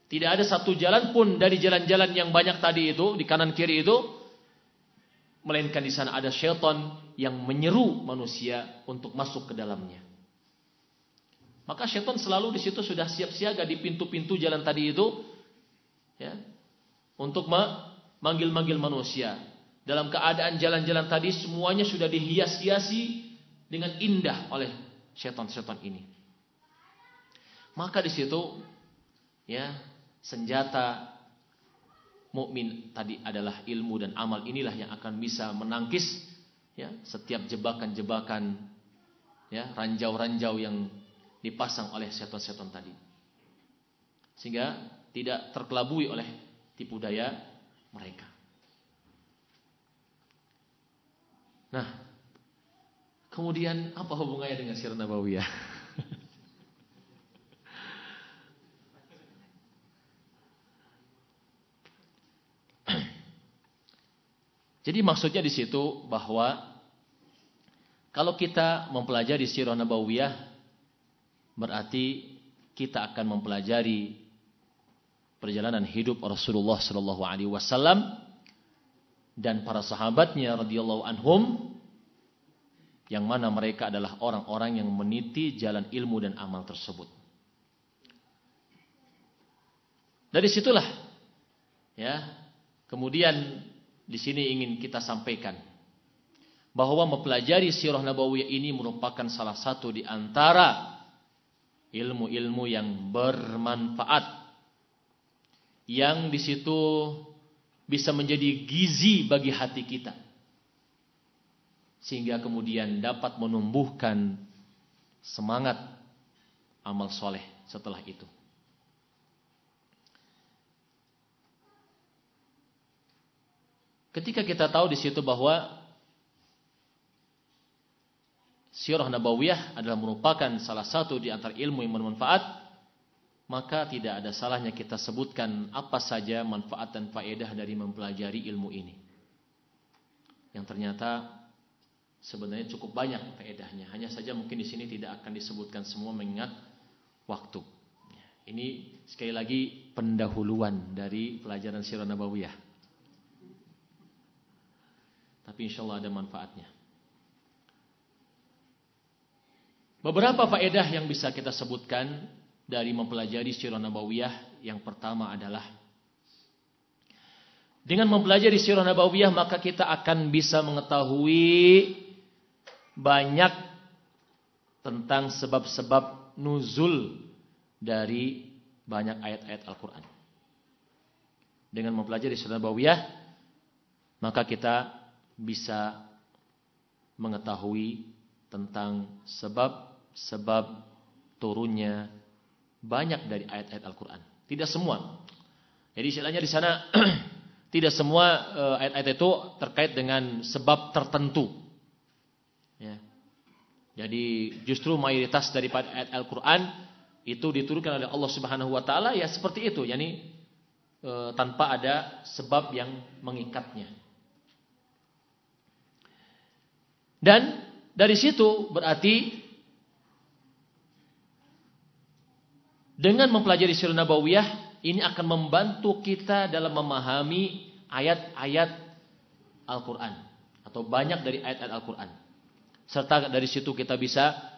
Tidak ada satu jalan pun dari jalan-jalan yang banyak tadi itu di kanan kiri itu melainkan di sana ada syaitan yang menyeru manusia untuk masuk ke dalamnya. Maka syaitan selalu di situ sudah siap siaga di pintu-pintu jalan tadi itu ya untuk memanggil-manggil manusia. Dalam keadaan jalan-jalan tadi semuanya sudah dihias-hiasi dengan indah oleh syaitan-syaitan ini. Maka di situ ya senjata mukmin tadi adalah ilmu dan amal inilah yang akan bisa menangkis ya setiap jebakan-jebakan ya ranjau-ranjau yang dipasang oleh setan-setan tadi. Sehingga tidak terkelabui oleh tipu daya mereka. Nah, kemudian apa hubungannya dengan sirah nabawiyah? Jadi maksudnya di situ bahwa kalau kita mempelajari sirah nabawiyah berarti kita akan mempelajari perjalanan hidup Rasulullah sallallahu alaihi wasallam dan para sahabatnya radhiyallahu anhum yang mana mereka adalah orang-orang yang meniti jalan ilmu dan amal tersebut. Dari situlah ya, kemudian di sini ingin kita sampaikan bahwa mempelajari sirah nabawiyah ini merupakan salah satu di antara ilmu-ilmu yang bermanfaat yang di situ bisa menjadi gizi bagi hati kita sehingga kemudian dapat menumbuhkan semangat amal soleh setelah itu. Ketika kita tahu di situ bahwa Sirah Nabawiyah adalah merupakan salah satu di antara ilmu yang bermanfaat, maka tidak ada salahnya kita sebutkan apa saja manfaat dan faedah dari mempelajari ilmu ini. Yang ternyata sebenarnya cukup banyak faedahnya. Hanya saja mungkin di sini tidak akan disebutkan semua mengingat waktu. Ini sekali lagi pendahuluan dari pelajaran Sirah Nabawiyah. Tapi insya Allah ada manfaatnya. Beberapa faedah yang bisa kita sebutkan dari mempelajari sirah nabawiyah yang pertama adalah dengan mempelajari sirah nabawiyah maka kita akan bisa mengetahui banyak tentang sebab-sebab nuzul dari banyak ayat-ayat Al-Quran. Dengan mempelajari sirah nabawiyah maka kita bisa mengetahui tentang sebab-sebab turunnya banyak dari ayat-ayat Al-Quran. Tidak semua. Jadi istilahnya di sana tidak semua eh, ayat-ayat itu terkait dengan sebab tertentu. Ya. Jadi justru mayoritas daripada ayat Al-Quran itu diturunkan oleh Allah Subhanahu Wa Taala ya seperti itu. Yani e, tanpa ada sebab yang mengikatnya. Dan dari situ berarti dengan mempelajari sirah nabawiyah ini akan membantu kita dalam memahami ayat-ayat Al-Qur'an atau banyak dari ayat-ayat Al-Qur'an. Serta dari situ kita bisa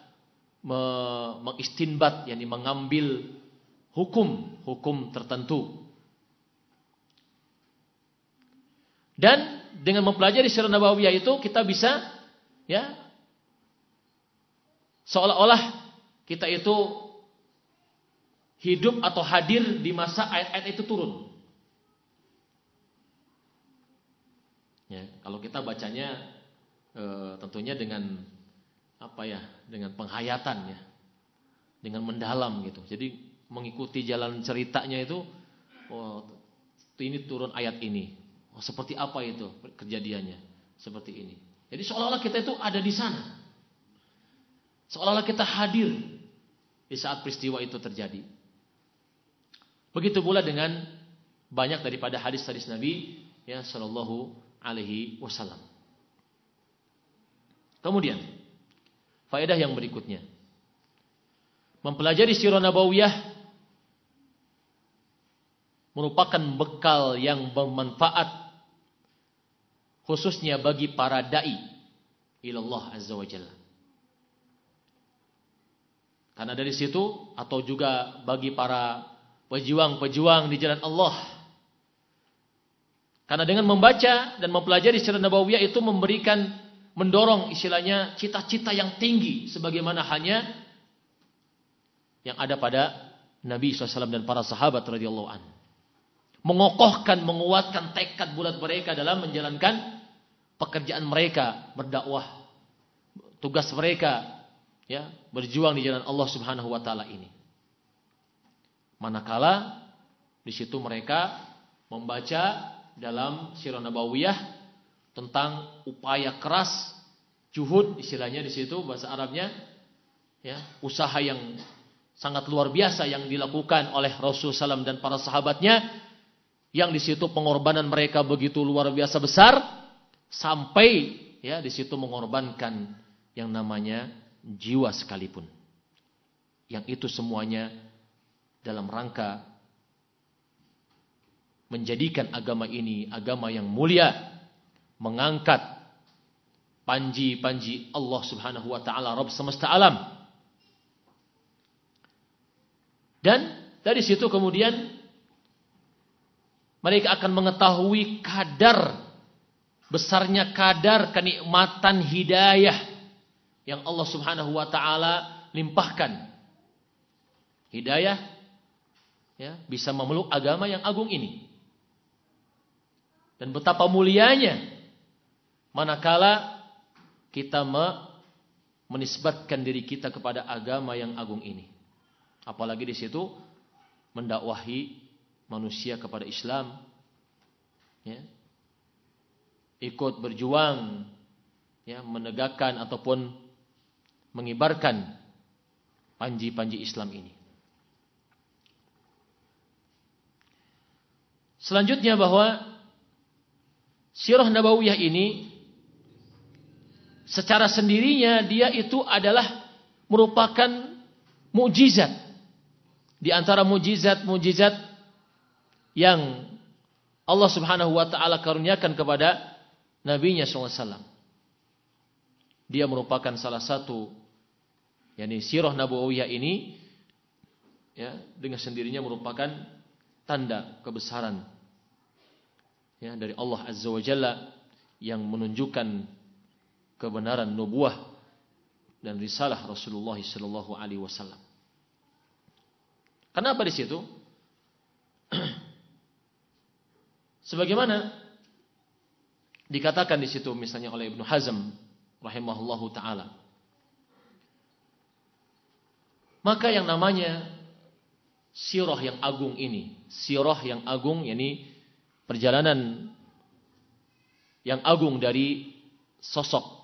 mengistinbat yakni mengambil hukum-hukum tertentu. Dan dengan mempelajari sirah nabawiyah itu kita bisa ya seolah-olah kita itu hidup atau hadir di masa ayat-ayat itu turun. Ya, kalau kita bacanya e, tentunya dengan apa ya, dengan penghayatan ya, dengan mendalam gitu. Jadi mengikuti jalan ceritanya itu, oh ini turun ayat ini, oh seperti apa itu kejadiannya, seperti ini. Jadi seolah-olah kita itu ada di sana. Seolah-olah kita hadir di saat peristiwa itu terjadi. Begitu pula dengan banyak daripada hadis-hadis Nabi ya sallallahu alaihi wasallam. Kemudian faedah yang berikutnya. Mempelajari sirah nabawiyah merupakan bekal yang bermanfaat khususnya bagi para dai ilallah azza wa jalla. Karena dari situ atau juga bagi para pejuang-pejuang di jalan Allah. Karena dengan membaca dan mempelajari sirah nabawiyah itu memberikan mendorong istilahnya cita-cita yang tinggi sebagaimana hanya yang ada pada Nabi SAW dan para sahabat radhiyallahu anhu. Mengokohkan, menguatkan tekad bulat mereka dalam menjalankan pekerjaan mereka berdakwah. Tugas mereka ya, berjuang di jalan Allah Subhanahu wa taala ini. Manakala di situ mereka membaca dalam Sirah Nabawiyah tentang upaya keras juhud istilahnya di situ bahasa Arabnya ya, usaha yang sangat luar biasa yang dilakukan oleh Rasul Sallam dan para sahabatnya yang di situ pengorbanan mereka begitu luar biasa besar sampai ya di situ mengorbankan yang namanya jiwa sekalipun. Yang itu semuanya dalam rangka menjadikan agama ini agama yang mulia, mengangkat panji-panji Allah Subhanahu wa taala Rabb semesta alam. Dan dari situ kemudian mereka akan mengetahui kadar besarnya kadar kenikmatan hidayah yang Allah Subhanahu wa taala limpahkan. Hidayah ya, bisa memeluk agama yang agung ini. Dan betapa mulianya manakala kita me menisbatkan diri kita kepada agama yang agung ini. Apalagi di situ mendakwahi manusia kepada Islam ya. Ikut berjuang ya menegakkan ataupun mengibarkan panji-panji Islam ini. Selanjutnya bahwa sirah nabawiyah ini secara sendirinya dia itu adalah merupakan mukjizat di antara mukjizat-mukjizat yang Allah Subhanahu wa taala karuniakan kepada nabinya SAW. Dia merupakan salah satu yakni sirah nabawiyah ini ya dengan sendirinya merupakan tanda kebesaran ya dari Allah Azza wa Jalla yang menunjukkan kebenaran nubuah dan risalah Rasulullah sallallahu alaihi wasallam. Kenapa di situ? Sebagaimana dikatakan di situ misalnya oleh Ibnu Hazm rahimahullahu taala Maka yang namanya sirah yang agung ini, sirah yang agung yakni perjalanan yang agung dari sosok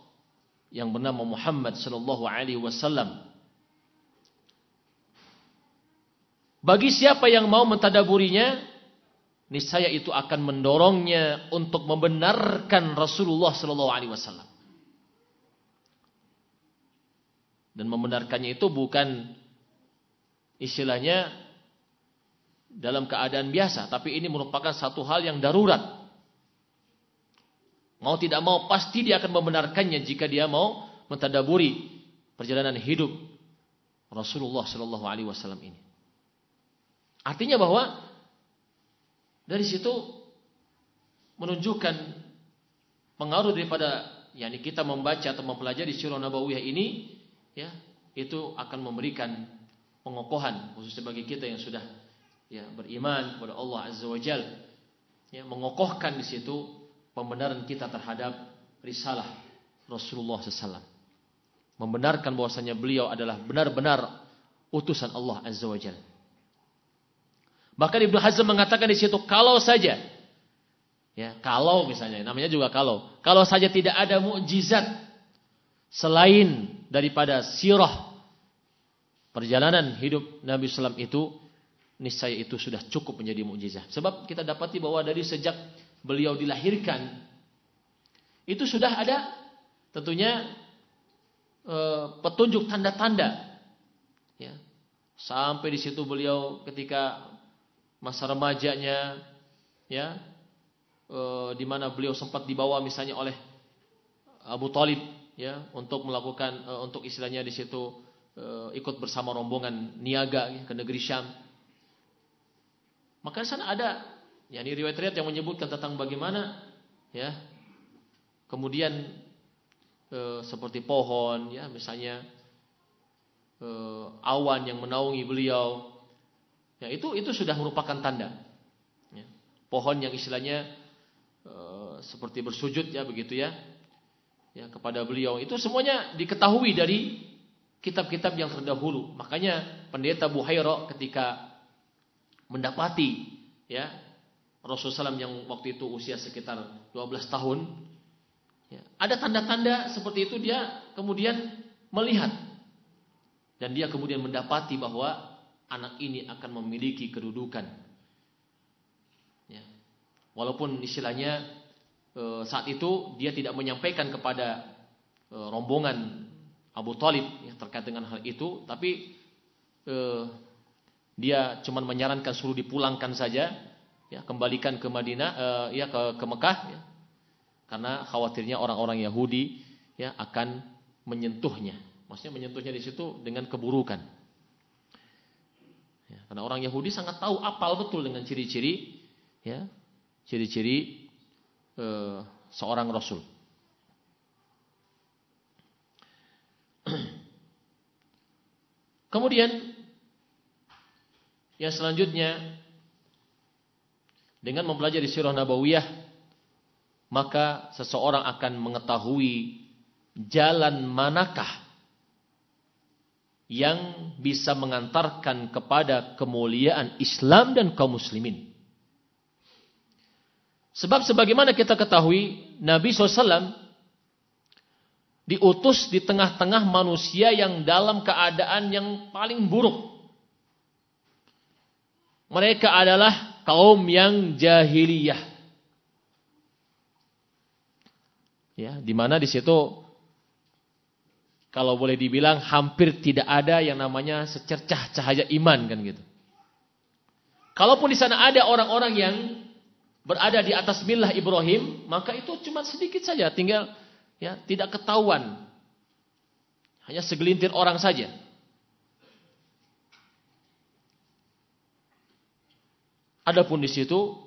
yang bernama Muhammad sallallahu alaihi wasallam. Bagi siapa yang mau mentadaburinya, niscaya itu akan mendorongnya untuk membenarkan Rasulullah sallallahu alaihi wasallam. Dan membenarkannya itu bukan istilahnya dalam keadaan biasa, tapi ini merupakan satu hal yang darurat. Mau tidak mau pasti dia akan membenarkannya jika dia mau mentadaburi perjalanan hidup Rasulullah Shallallahu Alaihi Wasallam ini. Artinya bahwa dari situ menunjukkan pengaruh daripada yakni kita membaca atau mempelajari sirah nabawiyah ini ya itu akan memberikan pengokohan khususnya bagi kita yang sudah ya beriman kepada Allah Azza wa Jal ya mengokohkan di situ pembenaran kita terhadap risalah Rasulullah SAW membenarkan bahwasanya beliau adalah benar-benar utusan Allah Azza wa Jal bahkan Ibnu Hazm mengatakan di situ kalau saja ya kalau misalnya namanya juga kalau. Kalau saja tidak ada mukjizat selain daripada sirah perjalanan hidup Nabi Sallam itu niscaya itu sudah cukup menjadi mukjizat. Sebab kita dapati bahwa dari sejak beliau dilahirkan itu sudah ada tentunya uh, petunjuk tanda-tanda. Ya. Sampai di situ beliau ketika masa remajanya ya uh, di mana beliau sempat dibawa misalnya oleh Abu Talib ya untuk melakukan uh, untuk istilahnya di situ uh, ikut bersama rombongan niaga ya, ke negeri Syam. Maka sana ada yakni riwayat-riwayat yang menyebutkan tentang bagaimana ya kemudian e, seperti pohon ya misalnya e, awan yang menaungi beliau ya itu itu sudah merupakan tanda ya. pohon yang istilahnya e, seperti bersujud ya begitu ya ya kepada beliau itu semuanya diketahui dari kitab-kitab yang terdahulu makanya pendeta Buhairo ketika mendapati ya Rasulullah SAW yang waktu itu usia sekitar 12 tahun. Ya, ada tanda-tanda seperti itu dia kemudian melihat. Dan dia kemudian mendapati bahwa anak ini akan memiliki kedudukan. Ya. walaupun istilahnya e, saat itu dia tidak menyampaikan kepada e, rombongan Abu Talib ya, terkait dengan hal itu tapi e, dia cuma menyarankan suruh dipulangkan saja, ya kembalikan ke Madinah, uh, ya ke ke Mekah, ya. karena khawatirnya orang-orang Yahudi ya akan menyentuhnya. Maksudnya menyentuhnya di situ dengan keburukan. Ya, karena orang Yahudi sangat tahu apal betul dengan ciri-ciri, ya ciri-ciri uh, seorang Rasul. Kemudian yang selanjutnya dengan mempelajari sirah nabawiyah maka seseorang akan mengetahui jalan manakah yang bisa mengantarkan kepada kemuliaan Islam dan kaum muslimin. Sebab sebagaimana kita ketahui Nabi SAW diutus di tengah-tengah manusia yang dalam keadaan yang paling buruk. Mereka adalah kaum yang jahiliyah. Ya, di mana di situ kalau boleh dibilang hampir tidak ada yang namanya secercah cahaya iman kan gitu. Kalaupun di sana ada orang-orang yang berada di atas milah Ibrahim, maka itu cuma sedikit saja, tinggal ya tidak ketahuan. Hanya segelintir orang saja. Adapun di situ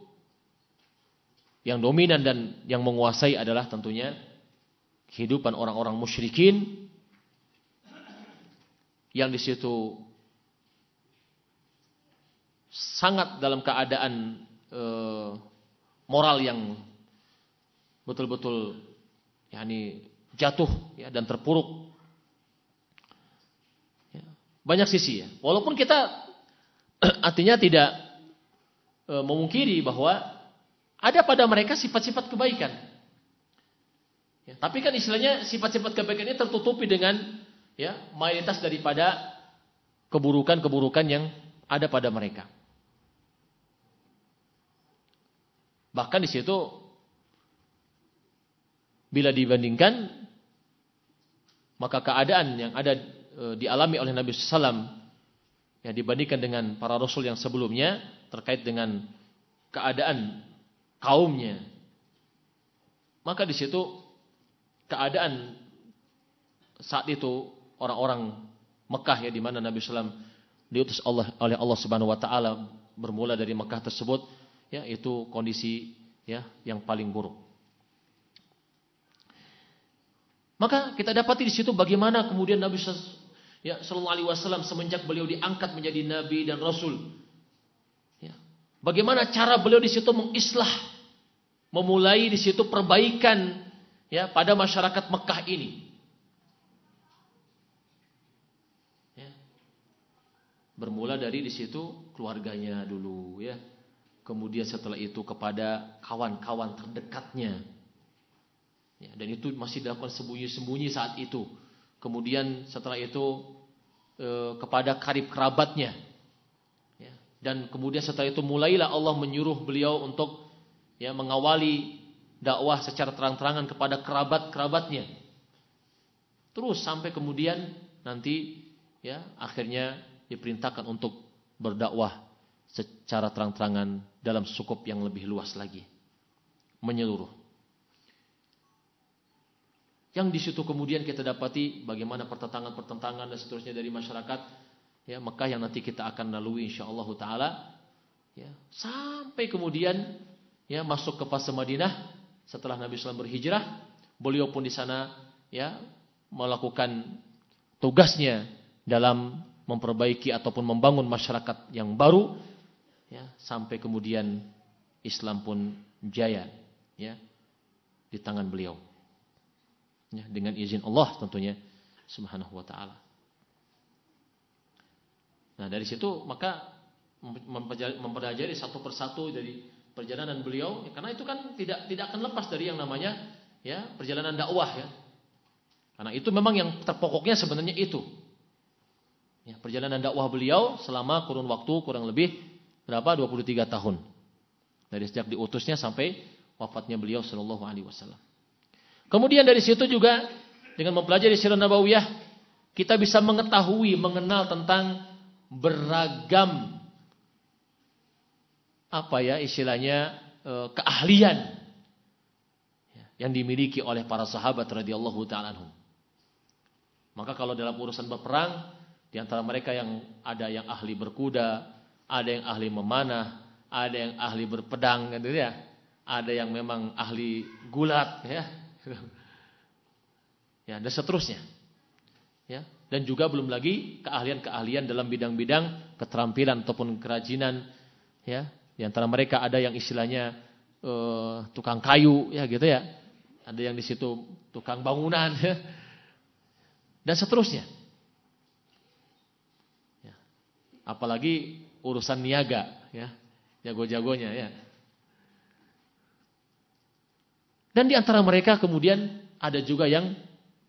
yang dominan dan yang menguasai adalah tentunya kehidupan orang-orang musyrikin yang di situ sangat dalam keadaan e, moral yang betul-betul yakni jatuh ya dan terpuruk. Ya, banyak sisi ya. Walaupun kita artinya tidak e, memungkiri bahwa ada pada mereka sifat-sifat kebaikan. Ya, tapi kan istilahnya sifat-sifat kebaikan ini tertutupi dengan ya mayoritas daripada keburukan-keburukan yang ada pada mereka. Bahkan di situ bila dibandingkan maka keadaan yang ada e, dialami oleh Nabi Sallam ya dibandingkan dengan para rasul yang sebelumnya terkait dengan keadaan kaumnya. Maka di situ keadaan saat itu orang-orang Mekah ya di mana Nabi Sallam diutus Allah oleh Allah Subhanahu wa taala bermula dari Mekah tersebut ya itu kondisi ya yang paling buruk. Maka kita dapati di situ bagaimana kemudian Nabi ya semenjak beliau diangkat menjadi nabi dan rasul Bagaimana cara beliau di situ mengislah, memulai di situ perbaikan ya pada masyarakat Mekah ini. Ya. Bermula dari di situ keluarganya dulu ya. Kemudian setelah itu kepada kawan-kawan terdekatnya. Ya, dan itu masih dilakukan sembunyi-sembunyi saat itu. Kemudian setelah itu eh, kepada karib kerabatnya dan kemudian setelah itu mulailah Allah menyuruh beliau untuk ya mengawali dakwah secara terang-terangan kepada kerabat-kerabatnya. Terus sampai kemudian nanti ya akhirnya diperintahkan untuk berdakwah secara terang-terangan dalam sukup yang lebih luas lagi. Menyeluruh. Yang di situ kemudian kita dapati bagaimana pertentangan-pertentangan dan seterusnya dari masyarakat ya Mekah yang nanti kita akan lalui insyaallah taala ya sampai kemudian ya masuk ke fase Madinah setelah Nabi SAW berhijrah beliau pun di sana ya melakukan tugasnya dalam memperbaiki ataupun membangun masyarakat yang baru ya sampai kemudian Islam pun jaya ya di tangan beliau ya, dengan izin Allah tentunya subhanahu wa taala. Nah, dari situ maka mempelajari satu persatu dari perjalanan beliau ya, karena itu kan tidak tidak akan lepas dari yang namanya ya perjalanan dakwah ya. Karena itu memang yang terpokoknya sebenarnya itu. Ya, perjalanan dakwah beliau selama kurun waktu kurang lebih berapa? 23 tahun. Dari sejak diutusnya sampai wafatnya beliau sallallahu alaihi wasallam. Kemudian dari situ juga dengan mempelajari sirah nabawiyah kita bisa mengetahui, mengenal tentang beragam apa ya istilahnya e, keahlian ya, yang dimiliki oleh para sahabat radhiyallahu taala Maka kalau dalam urusan berperang di antara mereka yang ada yang ahli berkuda, ada yang ahli memanah, ada yang ahli berpedang gitu ya. Ada yang memang ahli gulat ya ya, dan seterusnya. Dan juga belum lagi keahlian-keahlian dalam bidang-bidang keterampilan ataupun kerajinan ya. Di antara mereka ada yang istilahnya uh, tukang kayu ya gitu ya. Ada yang di situ tukang bangunan ya. Dan seterusnya. Ya. Apalagi urusan niaga ya. Jago-jagonya ya. Dan di antara mereka kemudian ada juga yang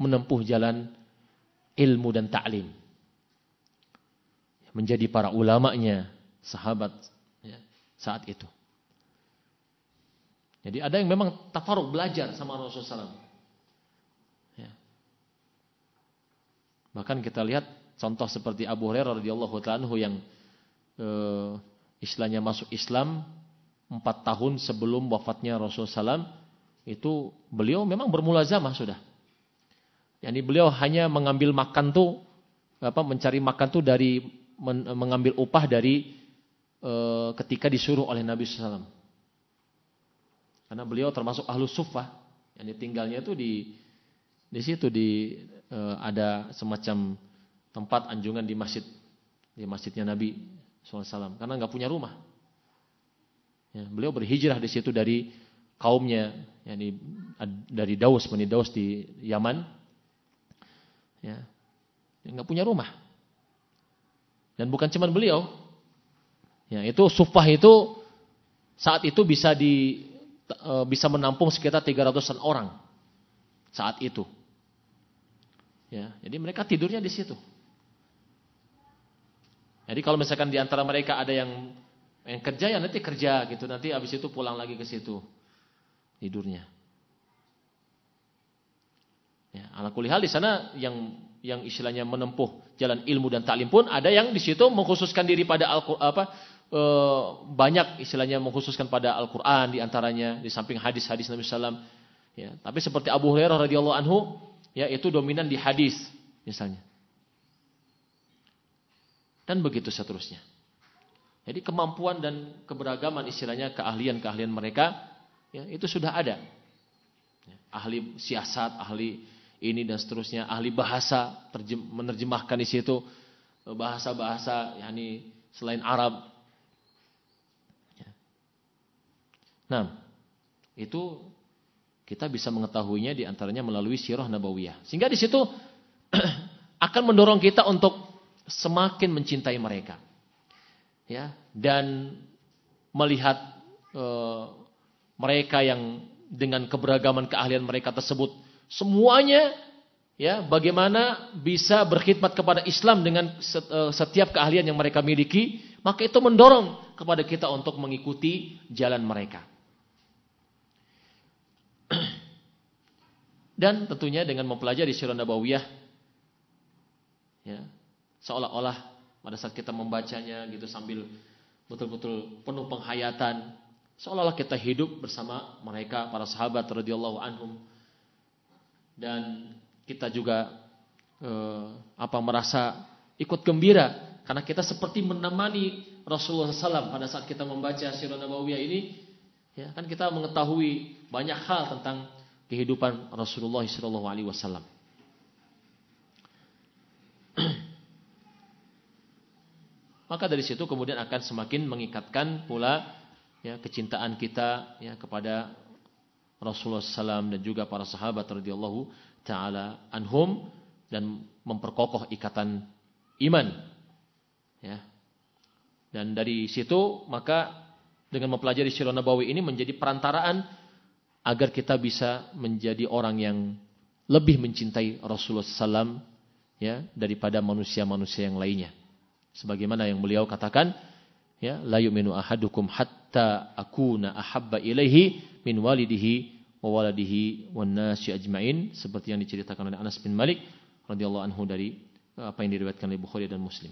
menempuh jalan ilmu dan ta'lim. Menjadi para ulamanya, sahabat ya, saat itu. Jadi ada yang memang tafaruk belajar sama Rasulullah SAW. Ya. Bahkan kita lihat contoh seperti Abu Hurairah radhiyallahu taala yang eh, istilahnya masuk Islam empat tahun sebelum wafatnya Rasulullah SAW itu beliau memang bermulazamah sudah. Yani beliau hanya mengambil makan tuh apa mencari makan tuh dari men, mengambil upah dari e, ketika disuruh oleh Nabi SAW. Karena beliau termasuk ahlu sufah, yang tinggalnya itu di di situ di e, ada semacam tempat anjungan di masjid di masjidnya Nabi SAW karena nggak punya rumah. Ya, beliau berhijrah di situ dari kaumnya yakni dari Daus Bani Daus di Yaman ya. Nggak punya rumah. Dan bukan cuma beliau. Ya itu sufah itu saat itu bisa di e, bisa menampung sekitar 300-an orang saat itu. Ya jadi mereka tidurnya di situ. Jadi kalau misalkan di antara mereka ada yang yang kerja ya nanti kerja gitu. Nanti habis itu pulang lagi ke situ tidurnya. Ya, ala kulihal di sana yang yang istilahnya menempuh jalan ilmu dan taklim pun ada yang di situ mengkhususkan diri pada al apa e, banyak istilahnya mengkhususkan pada Al-Qur'an di antaranya di samping hadis-hadis Nabi sallam. Ya tapi seperti Abu Hurairah radhiyallahu anhu ya itu dominan di hadis misalnya. Dan begitu seterusnya. Jadi kemampuan dan keberagaman istilahnya keahlian-keahlian mereka ya, itu sudah ada. Ya, ahli siasat, ahli ini dan seterusnya, ahli bahasa menerjemahkan di situ eh, bahasa-bahasa yakni selain Arab. Ya. Nah, itu kita bisa mengetahuinya di antaranya melalui sirah nabawiyah. Sehingga di situ akan mendorong kita untuk semakin mencintai mereka. Ya, dan melihat uh, mereka yang dengan keberagaman keahlian mereka tersebut semuanya ya bagaimana bisa berkhidmat kepada Islam dengan eh, setiap keahlian yang mereka miliki maka itu mendorong kepada kita untuk mengikuti jalan mereka Dan tentunya dengan mempelajari sirah nabawiyah ya, seolah-olah pada saat kita membacanya gitu sambil betul-betul penuh penghayatan, seolah-olah kita hidup bersama mereka para sahabat radhiyallahu anhum. Dan kita juga eh, apa merasa ikut gembira karena kita seperti menemani Rasulullah SAW pada saat kita membaca sirah nabawiyah ini ya kan kita mengetahui banyak hal tentang kehidupan Rasulullah Wasallam. Maka dari situ kemudian akan semakin mengikatkan pula ya kecintaan kita ya kepada Rasulullah SAW dan juga para sahabat radhiyallahu taala anhum dan memperkokoh ikatan iman. Ya. Dan dari situ maka dengan mempelajari Sirah Nabawi ini menjadi perantaraan agar kita bisa menjadi orang yang lebih mencintai Rasulullah SAW ya daripada manusia-manusia yang lainnya. Sebagaimana yang beliau katakan, ya la yu'minu ahadukum hatta akuna ahabba ilaihi min walidihi wa waladihi wan nasi ajmain seperti yang diceritakan oleh Anas bin Malik radhiyallahu anhu dari apa yang diriwayatkan oleh Bukhari dan Muslim.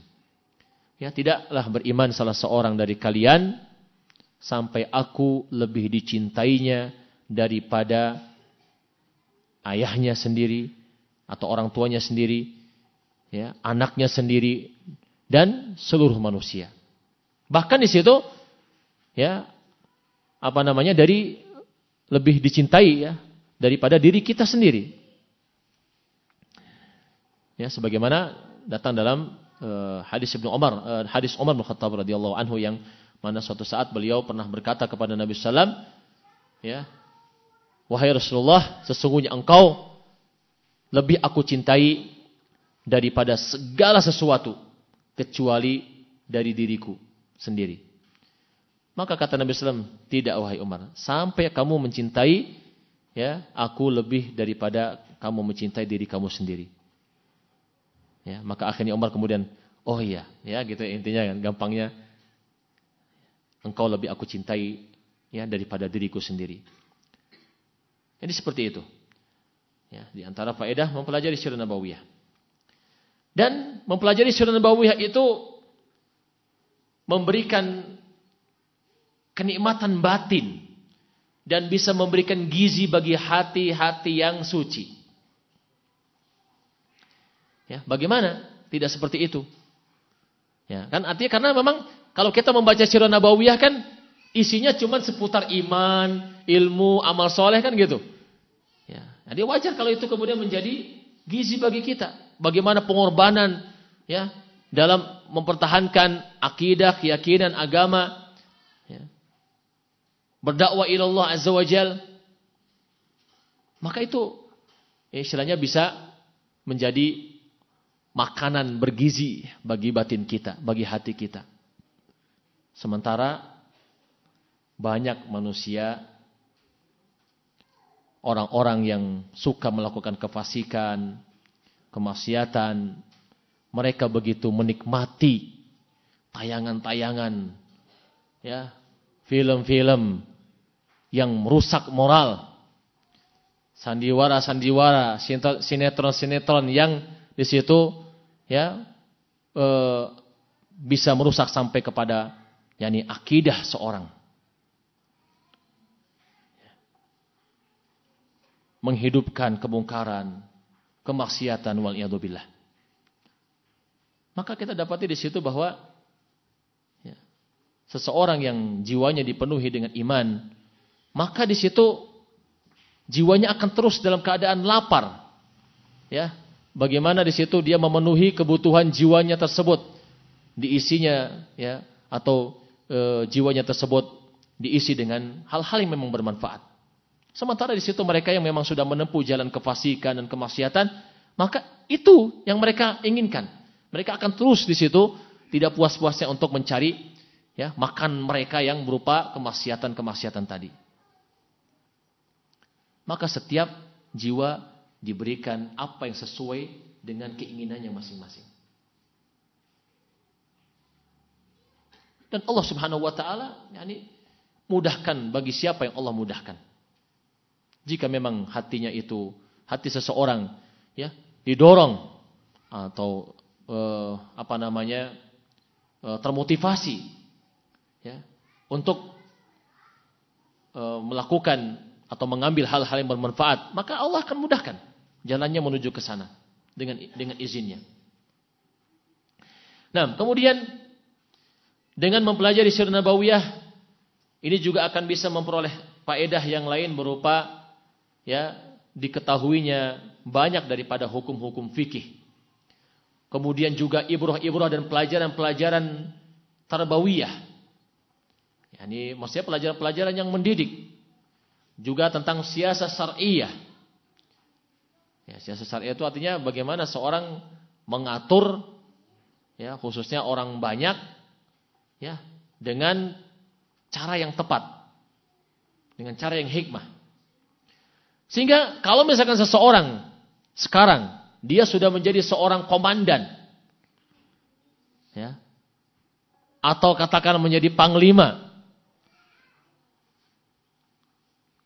Ya, tidaklah beriman salah seorang dari kalian sampai aku lebih dicintainya daripada ayahnya sendiri atau orang tuanya sendiri, ya, anaknya sendiri dan seluruh manusia. Bahkan di situ ya apa namanya dari lebih dicintai ya daripada diri kita sendiri. Ya sebagaimana datang dalam uh, hadis Ibnu Umar, uh, hadis Umar bin Khattab radhiyallahu anhu yang mana suatu saat beliau pernah berkata kepada Nabi sallam ya Wahai Rasulullah, sesungguhnya engkau lebih aku cintai daripada segala sesuatu kecuali dari diriku sendiri. Maka kata Nabi SAW, tidak wahai Umar, sampai kamu mencintai ya aku lebih daripada kamu mencintai diri kamu sendiri. Ya, maka akhirnya Umar kemudian, oh iya, ya gitu intinya kan, gampangnya engkau lebih aku cintai ya daripada diriku sendiri. Jadi seperti itu. Ya, di antara faedah mempelajari sirah nabawiyah. Dan mempelajari sirah nabawiyah itu memberikan kenikmatan batin dan bisa memberikan gizi bagi hati-hati yang suci. Ya, bagaimana? Tidak seperti itu. Ya, kan artinya karena memang kalau kita membaca sirah nabawiyah kan isinya cuma seputar iman, ilmu, amal soleh kan gitu. Ya, jadi wajar kalau itu kemudian menjadi gizi bagi kita. Bagaimana pengorbanan ya dalam mempertahankan akidah, keyakinan, agama, ya. berdakwah ilallah azza wajal. Maka itu ya, istilahnya bisa menjadi makanan bergizi bagi batin kita, bagi hati kita. Sementara banyak manusia orang-orang yang suka melakukan kefasikan, kemaksiatan, mereka begitu menikmati tayangan-tayangan ya, film-film yang merusak moral. Sandiwara-sandiwara, sinetron-sinetron yang di situ ya e, bisa merusak sampai kepada yakni akidah seorang. menghidupkan kemungkaran, kemaksiatan wal billah. Maka kita dapati di situ bahwa ya, seseorang yang jiwanya dipenuhi dengan iman, maka di situ jiwanya akan terus dalam keadaan lapar. Ya, bagaimana di situ dia memenuhi kebutuhan jiwanya tersebut, diisinya ya atau e, jiwanya tersebut diisi dengan hal-hal yang memang bermanfaat. Sementara di situ mereka yang memang sudah menempuh jalan kefasikan dan kemaksiatan, maka itu yang mereka inginkan. Mereka akan terus di situ tidak puas-puasnya untuk mencari ya makan mereka yang berupa kemaksiatan-kemaksiatan tadi. Maka setiap jiwa diberikan apa yang sesuai dengan keinginannya masing-masing. Dan Allah Subhanahu wa taala yakni mudahkan bagi siapa yang Allah mudahkan. Jika memang hatinya itu hati seseorang ya didorong atau eh, apa namanya eh, termotivasi ya untuk eh, melakukan atau mengambil hal-hal yang bermanfaat, maka Allah akan mudahkan jalannya menuju ke sana dengan dengan izinnya. Nah, kemudian dengan mempelajari sirah nabawiyah ini juga akan bisa memperoleh faedah yang lain berupa ya diketahuinya banyak daripada hukum-hukum fikih. Kemudian juga ibrah-ibrah dan pelajaran-pelajaran tarbawiyah. Ya, ini maksudnya pelajaran-pelajaran yang mendidik. Juga tentang siasat syariah. Ya, siasat syariah itu artinya bagaimana seorang mengatur ya khususnya orang banyak ya dengan cara yang tepat. Dengan cara yang hikmah. Sehingga kalau misalkan seseorang sekarang dia sudah menjadi seorang komandan. Ya. Atau katakan menjadi panglima.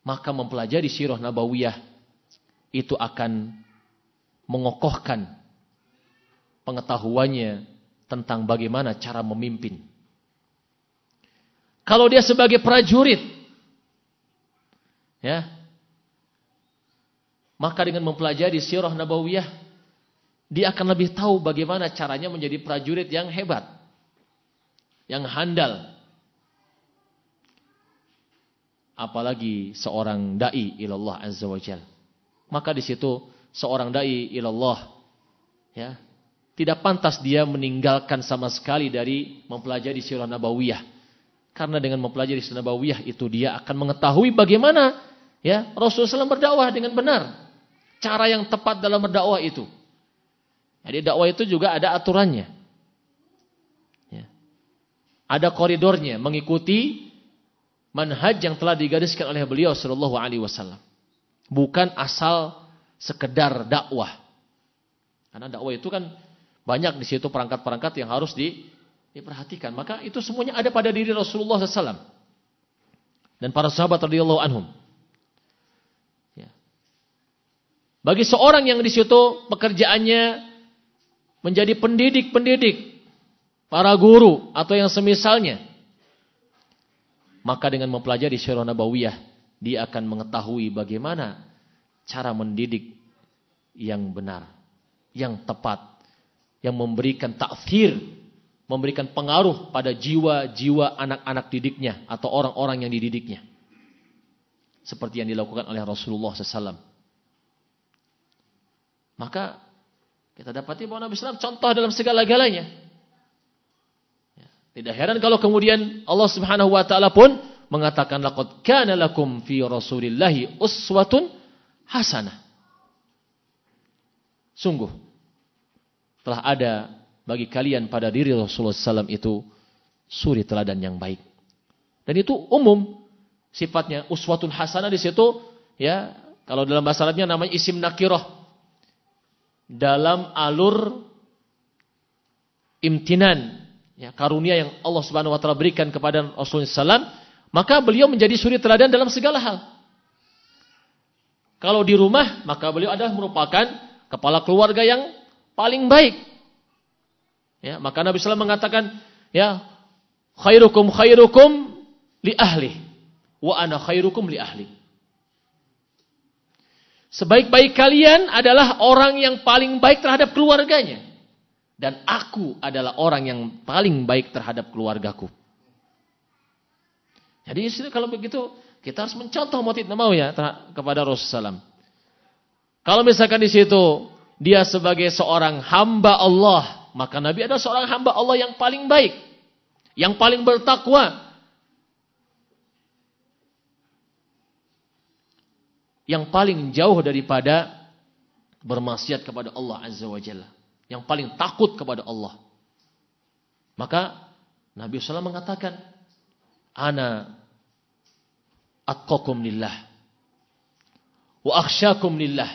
Maka mempelajari sirah nabawiyah itu akan mengokohkan pengetahuannya tentang bagaimana cara memimpin. Kalau dia sebagai prajurit, ya, maka dengan mempelajari sirah nabawiyah, dia akan lebih tahu bagaimana caranya menjadi prajurit yang hebat, yang handal, apalagi seorang dai ilallah azza wajal. Maka di situ seorang dai ilallah ya, tidak pantas dia meninggalkan sama sekali dari mempelajari sirah nabawiyah. Karena dengan mempelajari sirah nabawiyah itu dia akan mengetahui bagaimana ya Rasulullah berdakwah dengan benar. Cara yang tepat dalam berdakwah itu. Jadi dakwah itu juga ada aturannya. Ya. Ada koridornya mengikuti manhaj yang telah digariskan oleh beliau sallallahu alaihi wasallam. Bukan asal sekedar dakwah. Karena dakwah itu kan banyak di situ perangkat-perangkat yang harus di, diperhatikan. Maka itu semuanya ada pada diri Rasulullah SAW dan para sahabat radhiyallahu anhum. Ya. Bagi seorang yang di situ pekerjaannya menjadi pendidik-pendidik, para guru atau yang semisalnya, maka dengan mempelajari syarah nabawiyah, dia akan mengetahui bagaimana cara mendidik yang benar, yang tepat, yang memberikan takfir, memberikan pengaruh pada jiwa-jiwa anak-anak didiknya atau orang-orang yang dididiknya. Seperti yang dilakukan oleh Rasulullah SAW. Maka kita dapati bahwa Nabi SAW contoh dalam segala-galanya. Tidak heran kalau kemudian Allah Subhanahu wa taala pun mengatakan laqad kana lakum fi rasulillahi uswatun hasanah. Sungguh telah ada bagi kalian pada diri Rasulullah SAW itu suri teladan yang baik. Dan itu umum sifatnya uswatun hasanah di situ ya kalau dalam bahasa Arabnya namanya isim nakirah dalam alur imtinan ya, karunia yang Allah Subhanahu wa taala berikan kepada Rasulullah SAW, maka beliau menjadi suri teladan dalam segala hal. Kalau di rumah, maka beliau adalah merupakan kepala keluarga yang paling baik. Ya, maka Nabi SAW mengatakan, ya, khairukum khairukum li ahli wa ana khairukum li ahli. Sebaik-baik kalian adalah orang yang paling baik terhadap keluarganya. Dan aku adalah orang yang paling baik terhadap keluargaku. Jadi kalau begitu kita harus mencontoh motif mau ya kepada Rasulullah SAW. Kalau misalkan di situ dia sebagai seorang hamba Allah, maka Nabi adalah seorang hamba Allah yang paling baik, yang paling bertakwa, yang paling jauh daripada bermaksiat kepada Allah Azza wa Jalla yang paling takut kepada Allah. Maka Nabi SAW mengatakan, Ana atqakum lillah. Wa akhsyakum lillah.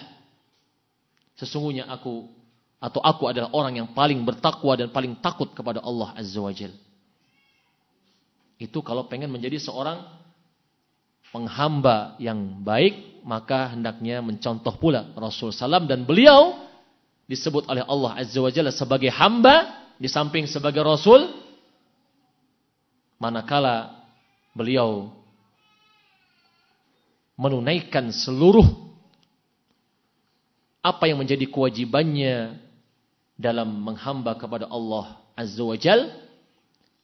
Sesungguhnya aku atau aku adalah orang yang paling bertakwa dan paling takut kepada Allah Azza wa Jal. Itu kalau pengen menjadi seorang penghamba yang baik, maka hendaknya mencontoh pula Rasul Salam dan beliau disebut oleh Allah Azza wa Jalla sebagai hamba di samping sebagai Rasul. Manakala beliau menunaikan seluruh apa yang menjadi kewajibannya dalam menghamba kepada Allah Azza wa Jal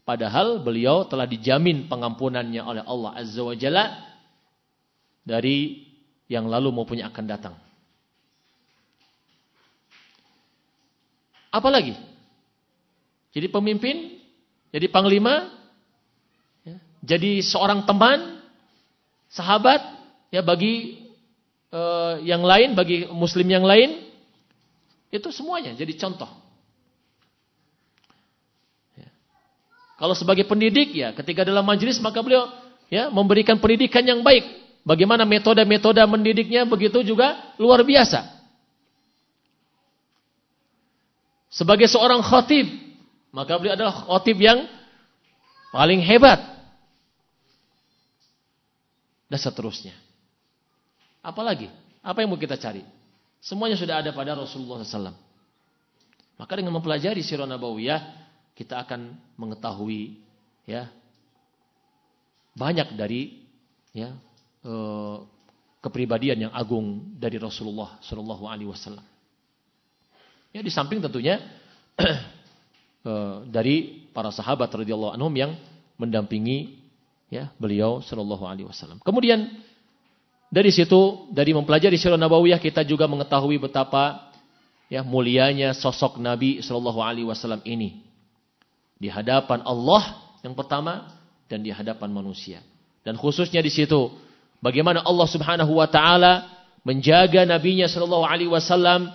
padahal beliau telah dijamin pengampunannya oleh Allah Azza wa Jalla dari yang lalu maupun yang akan datang. Apalagi? Jadi pemimpin, jadi panglima, ya, jadi seorang teman, sahabat, ya bagi uh, yang lain, bagi muslim yang lain, itu semuanya jadi contoh. Ya. Kalau sebagai pendidik ya, ketika dalam majelis maka beliau ya memberikan pendidikan yang baik. Bagaimana metode-metode mendidiknya begitu juga luar biasa. Sebagai seorang khatib, maka beliau adalah khatib yang paling hebat. Dan seterusnya. Apalagi? Apa yang mau kita cari? Semuanya sudah ada pada Rasulullah SAW. Maka dengan mempelajari sirah nabawiyah, kita akan mengetahui ya banyak dari ya e, kepribadian yang agung dari Rasulullah Shallallahu Alaihi Wasallam. Ya di samping tentunya e, dari para sahabat radhiyallahu anhum yang mendampingi ya beliau Shallallahu Alaihi Wasallam. Kemudian dari situ, dari mempelajari sirah nabawiyah kita juga mengetahui betapa ya mulianya sosok Nabi Shallallahu Alaihi Wasallam ini di hadapan Allah yang pertama dan di hadapan manusia. Dan khususnya di situ bagaimana Allah Subhanahu Wa Taala menjaga nabinya Shallallahu Alaihi Wasallam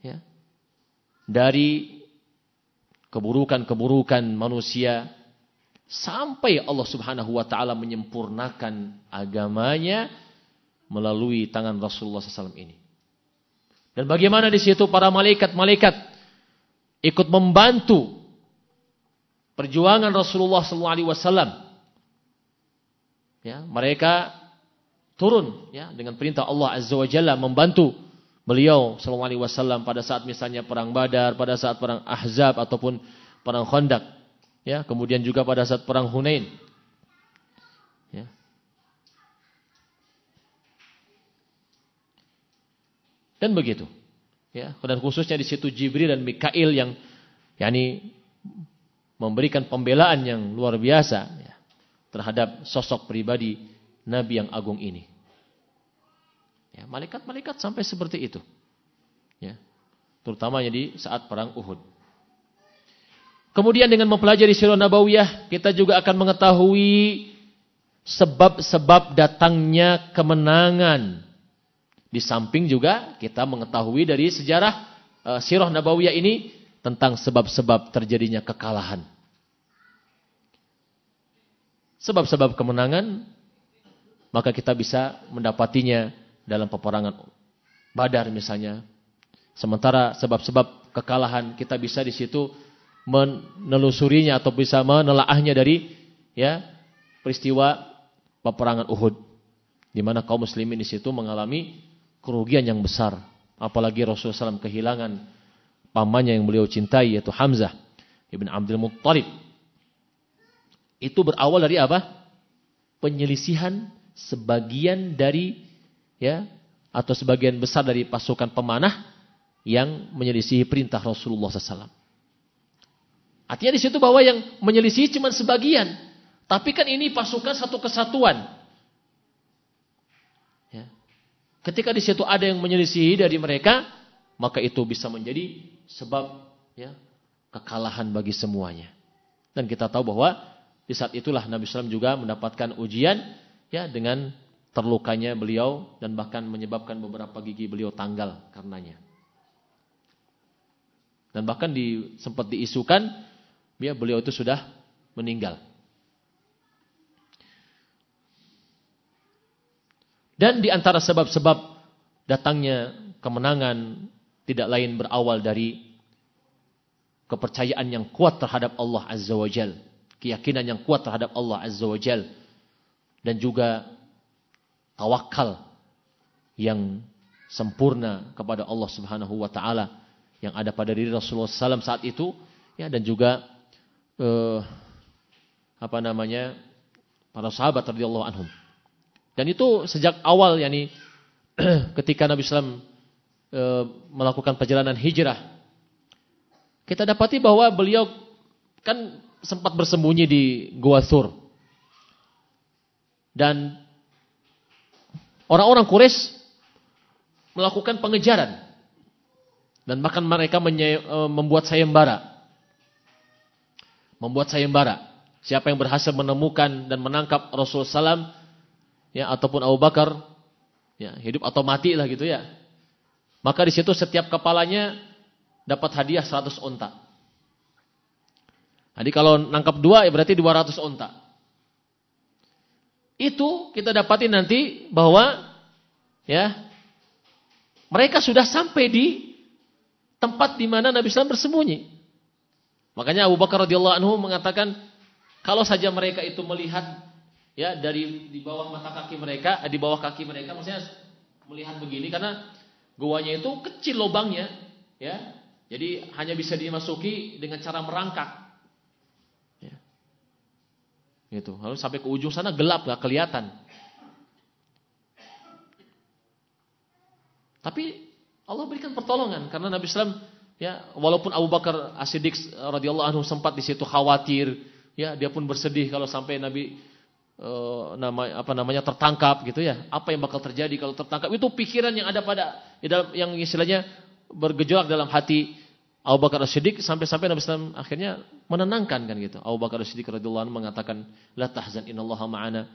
ya, dari keburukan-keburukan manusia Sampai Allah subhanahu wa ta'ala menyempurnakan agamanya melalui tangan Rasulullah SAW ini. Dan bagaimana di situ para malaikat-malaikat ikut membantu perjuangan Rasulullah SAW. Ya, mereka turun ya dengan perintah Allah Azza wa Jalla membantu beliau sallallahu alaihi wasallam pada saat misalnya perang Badar, pada saat perang Ahzab ataupun perang Khandaq. Ya, kemudian juga pada saat perang Hunain. Ya. Dan begitu. Ya, dan khususnya di situ Jibril dan Mikail yang yakni memberikan pembelaan yang luar biasa ya, terhadap sosok pribadi Nabi yang agung ini. Ya, malaikat-malaikat sampai seperti itu. Ya. Terutama di saat perang Uhud. Kemudian dengan mempelajari sirah nabawiyah, kita juga akan mengetahui sebab-sebab datangnya kemenangan. Di samping juga kita mengetahui dari sejarah uh, sirah nabawiyah ini tentang sebab-sebab terjadinya kekalahan. Sebab-sebab kemenangan maka kita bisa mendapatinya dalam peperangan Badar misalnya. Sementara sebab-sebab kekalahan kita bisa di situ menelusurinya atau bisa menelaahnya dari ya peristiwa peperangan Uhud di mana kaum muslimin di situ mengalami kerugian yang besar apalagi Rasulullah SAW kehilangan pamannya yang beliau cintai yaitu Hamzah ibn Abdul Muttalib itu berawal dari apa penyelisihan sebagian dari ya atau sebagian besar dari pasukan pemanah yang menyelisihi perintah Rasulullah SAW Artinya di situ bahwa yang menyelisih cuma sebagian. Tapi kan ini pasukan satu kesatuan. Ya. Ketika di situ ada yang menyelisih dari mereka, maka itu bisa menjadi sebab ya, kekalahan bagi semuanya. Dan kita tahu bahwa di saat itulah Nabi SAW juga mendapatkan ujian ya dengan terlukanya beliau dan bahkan menyebabkan beberapa gigi beliau tanggal karenanya. Dan bahkan di, sempat diisukan ya beliau itu sudah meninggal. Dan di antara sebab-sebab datangnya kemenangan tidak lain berawal dari kepercayaan yang kuat terhadap Allah Azza wa Jal. Keyakinan yang kuat terhadap Allah Azza wa Jal. dan juga tawakal yang sempurna kepada Allah Subhanahu wa taala yang ada pada diri Rasulullah SAW saat itu ya dan juga eh, apa namanya para sahabat radhiyallahu anhum. Dan itu sejak awal yakni ketika Nabi SAW eh, melakukan perjalanan hijrah kita dapati bahwa beliau kan sempat bersembunyi di Gua Thur. Dan orang-orang Quraisy melakukan pengejaran. Dan bahkan mereka e, membuat sayembara. Membuat sayembara. Siapa yang berhasil menemukan dan menangkap Rasulullah SAW ya ataupun Abu Bakar ya hidup atau mati lah gitu ya. Maka di situ setiap kepalanya dapat hadiah 100 onta. Jadi kalau nangkap dua ya berarti 200 onta. Itu kita dapatin nanti bahwa ya mereka sudah sampai di tempat di mana Nabi SAW bersembunyi. Makanya Abu Bakar radhiyallahu anhu mengatakan kalau saja mereka itu melihat ya dari di bawah mata kaki mereka, eh, di bawah kaki mereka maksudnya melihat begini karena guanya itu kecil lubangnya ya. Jadi hanya bisa dimasuki dengan cara merangkak. Gitu. Lalu sampai ke ujung sana gelap gak kelihatan. Tapi Allah berikan pertolongan karena Nabi Sallam ya walaupun Abu Bakar As-Siddiq radhiyallahu anhu sempat di situ khawatir ya dia pun bersedih kalau sampai Nabi uh, nama apa namanya tertangkap gitu ya apa yang bakal terjadi kalau tertangkap itu pikiran yang ada pada yang istilahnya bergejolak dalam hati Abu Bakar As-Siddiq sampai-sampai Nabi Sallam akhirnya menenangkan kan gitu Abu Bakar As-Siddiq radhiyallahu anhu mengatakan la tahzan innallaha ma'ana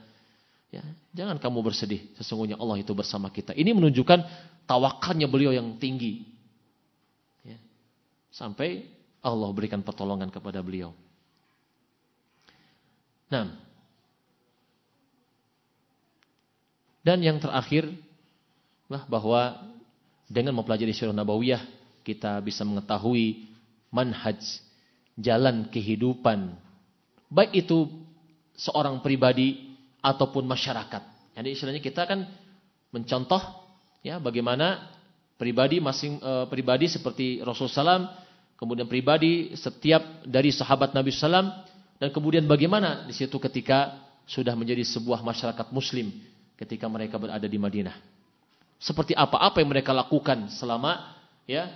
Ya, jangan kamu bersedih, sesungguhnya Allah itu bersama kita. Ini menunjukkan tawakalnya beliau yang tinggi. Ya, sampai Allah berikan pertolongan kepada beliau. Nah, dan yang terakhir bahwa dengan mempelajari Sirah Nabawiyah kita bisa mengetahui manhaj jalan kehidupan baik itu seorang pribadi ataupun masyarakat. Jadi istilahnya kita kan mencontoh ya bagaimana pribadi masing e, pribadi seperti Rasulullah SAW, kemudian pribadi setiap dari sahabat Nabi SAW, dan kemudian bagaimana di situ ketika sudah menjadi sebuah masyarakat Muslim ketika mereka berada di Madinah. Seperti apa-apa yang mereka lakukan selama ya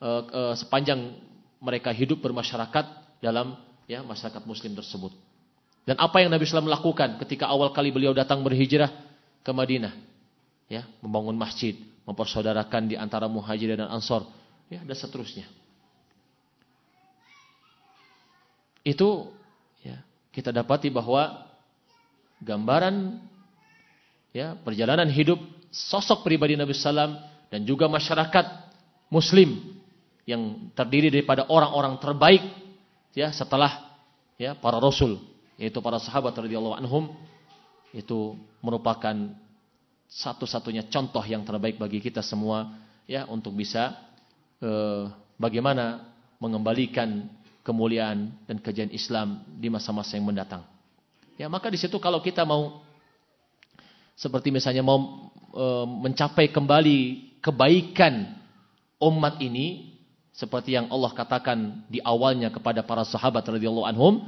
e, e, sepanjang mereka hidup bermasyarakat dalam ya masyarakat Muslim tersebut. Dan apa yang Nabi SAW lakukan ketika awal kali beliau datang berhijrah ke Madinah. Ya, membangun masjid, mempersaudarakan di antara muhajir dan ansor. Ya, dan seterusnya. Itu ya, kita dapati bahwa gambaran ya, perjalanan hidup sosok pribadi Nabi SAW dan juga masyarakat muslim yang terdiri daripada orang-orang terbaik ya setelah ya para rasul yaitu para sahabat radhiyallahu anhum itu merupakan satu-satunya contoh yang terbaik bagi kita semua ya untuk bisa eh, bagaimana mengembalikan kemuliaan dan kejayaan Islam di masa-masa yang mendatang. Ya, maka di situ kalau kita mau seperti misalnya mau e, mencapai kembali kebaikan umat ini seperti yang Allah katakan di awalnya kepada para sahabat radhiyallahu anhum,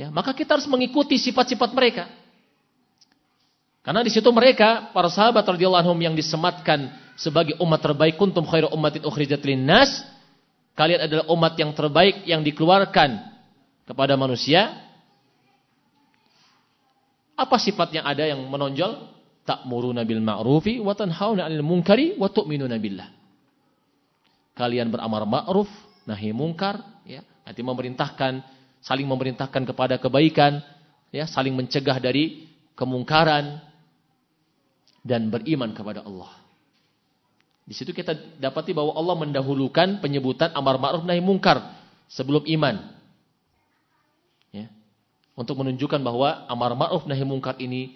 Ya, maka kita harus mengikuti sifat-sifat mereka. Karena di situ mereka para sahabat radhiyallahu anhum yang disematkan sebagai umat terbaik kuntum khairu ummatin ukhrijat linnas. Kalian adalah umat yang terbaik yang dikeluarkan kepada manusia. Apa sifat yang ada yang menonjol? Ta'muruna bil ma'rufi wa tanhauna 'anil munkari wa tu'minuna billah. Kalian beramar ma'ruf, nahi munkar, ya. Nanti memerintahkan saling memerintahkan kepada kebaikan, ya, saling mencegah dari kemungkaran dan beriman kepada Allah. Di situ kita dapati bahwa Allah mendahulukan penyebutan amar ma'ruf nahi mungkar sebelum iman. Ya. Untuk menunjukkan bahwa amar ma'ruf nahi mungkar ini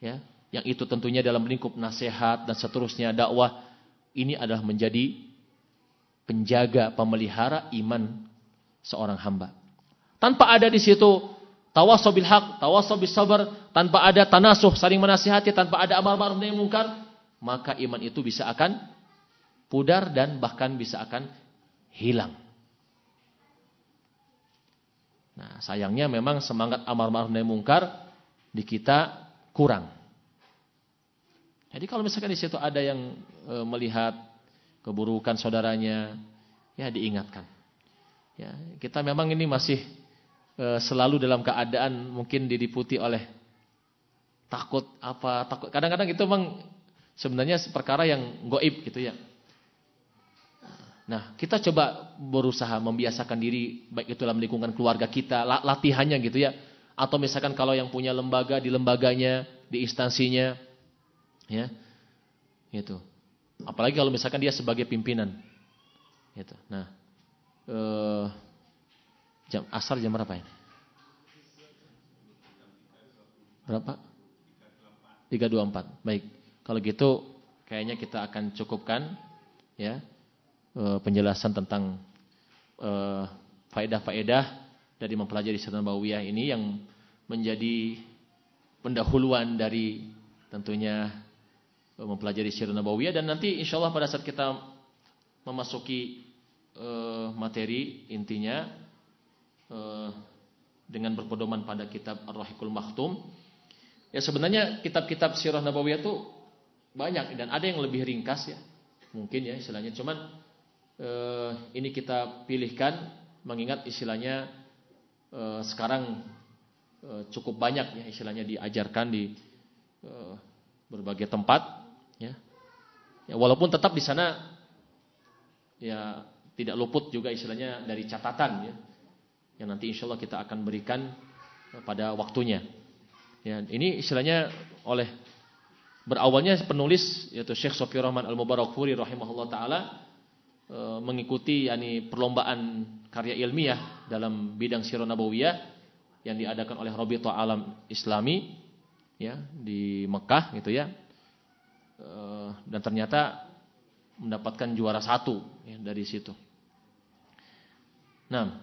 ya, yang itu tentunya dalam lingkup nasihat dan seterusnya dakwah ini adalah menjadi penjaga pemelihara iman seorang hamba. Tanpa ada di situ tawasaw bil haq, tawasaw bis sabar, tanpa ada tanasuh, saling menasihati, tanpa ada amar ma'ruf nahi munkar, maka iman itu bisa akan pudar dan bahkan bisa akan hilang. Nah, sayangnya memang semangat amar ma'ruf nahi munkar di kita kurang. Jadi kalau misalkan di situ ada yang e, melihat keburukan saudaranya, ya diingatkan. Ya, kita memang ini masih e, selalu dalam keadaan mungkin diliputi oleh takut apa takut. Kadang-kadang itu memang sebenarnya perkara yang goib gitu ya. Nah, kita coba berusaha membiasakan diri baik itu dalam lingkungan keluarga kita, latihannya gitu ya. Atau misalkan kalau yang punya lembaga di lembaganya, di instansinya, Ya. Itu. Apalagi kalau misalkan dia sebagai pimpinan. Gitu. Nah, eh, jam asar jam berapa ya? Berapa? 324. Baik. Kalau gitu kayaknya kita akan cukupkan ya eh, penjelasan tentang eh, faedah-faedah dari mempelajari Sunnah Nabawiyah ini yang menjadi pendahuluan dari tentunya mempelajari syiar nabawiyah dan nanti insya Allah pada saat kita memasuki uh, materi intinya uh, dengan berpedoman pada kitab Ar-Rahikul Maktum ya sebenarnya kitab-kitab sirah nabawiyah itu banyak dan ada yang lebih ringkas ya mungkin ya istilahnya. Cuman uh, ini kita pilihkan mengingat istilahnya uh, sekarang uh, cukup banyak ya istilahnya diajarkan di berbagai tempat Ya. ya walaupun tetap di sana ya tidak luput juga istilahnya dari catatan ya. Yang nanti insya Allah kita akan berikan pada waktunya. Ya, ini istilahnya oleh berawalnya penulis yaitu Syekh Sofi Rahman Al-Mubarakfuri rahimahullah taala e, mengikuti yakni perlombaan karya ilmiah dalam bidang sirah nabawiyah yang diadakan oleh Rabi'ah Alam Islami ya di Mekah gitu ya dan ternyata mendapatkan juara satu ya, dari situ. Nah,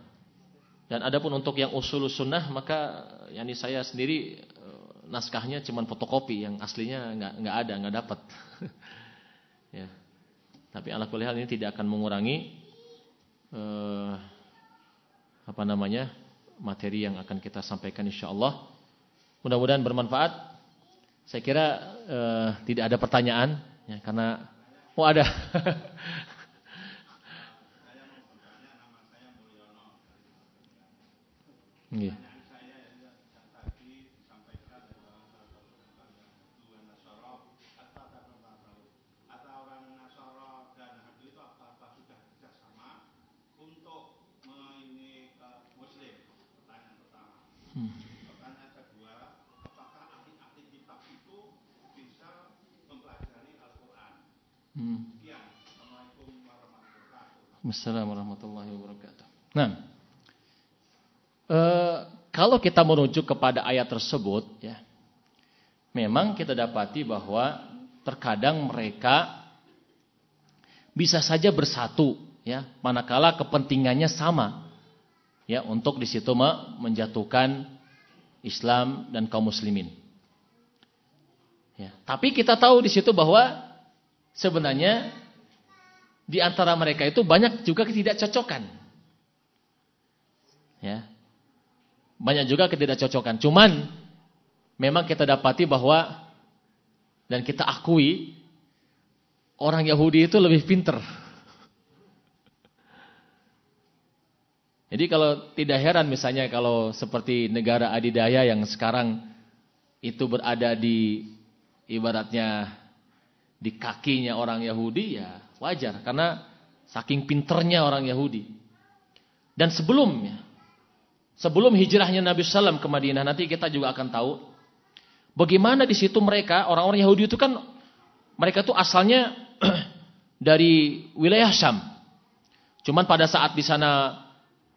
dan adapun untuk yang usul sunnah maka yakni saya sendiri eh, naskahnya cuma fotokopi yang aslinya nggak nggak ada nggak dapat. ya. Tapi ala hal ini tidak akan mengurangi eh, apa namanya materi yang akan kita sampaikan insya Allah. Mudah-mudahan bermanfaat. Saya kira uh, tidak ada pertanyaan ya karena oh ada. yeah. Assalamualaikum warahmatullahi wabarakatuh. Nah, e, kalau kita merujuk kepada ayat tersebut, ya, memang kita dapati bahwa terkadang mereka bisa saja bersatu, ya, manakala kepentingannya sama, ya, untuk di situ menjatuhkan Islam dan kaum muslimin. Ya, tapi kita tahu di situ bahwa sebenarnya di antara mereka itu banyak juga ketidakcocokan. Ya. Banyak juga ketidakcocokan. Cuman memang kita dapati bahwa dan kita akui orang Yahudi itu lebih pinter. Jadi kalau tidak heran misalnya kalau seperti negara adidaya yang sekarang itu berada di ibaratnya di kakinya orang Yahudi ya Wajar karena saking pinternya orang Yahudi. Dan sebelumnya, sebelum hijrahnya Nabi Sallam ke Madinah nanti kita juga akan tahu bagaimana di situ mereka orang-orang Yahudi itu kan mereka tuh asalnya dari wilayah Syam. Cuman pada saat di sana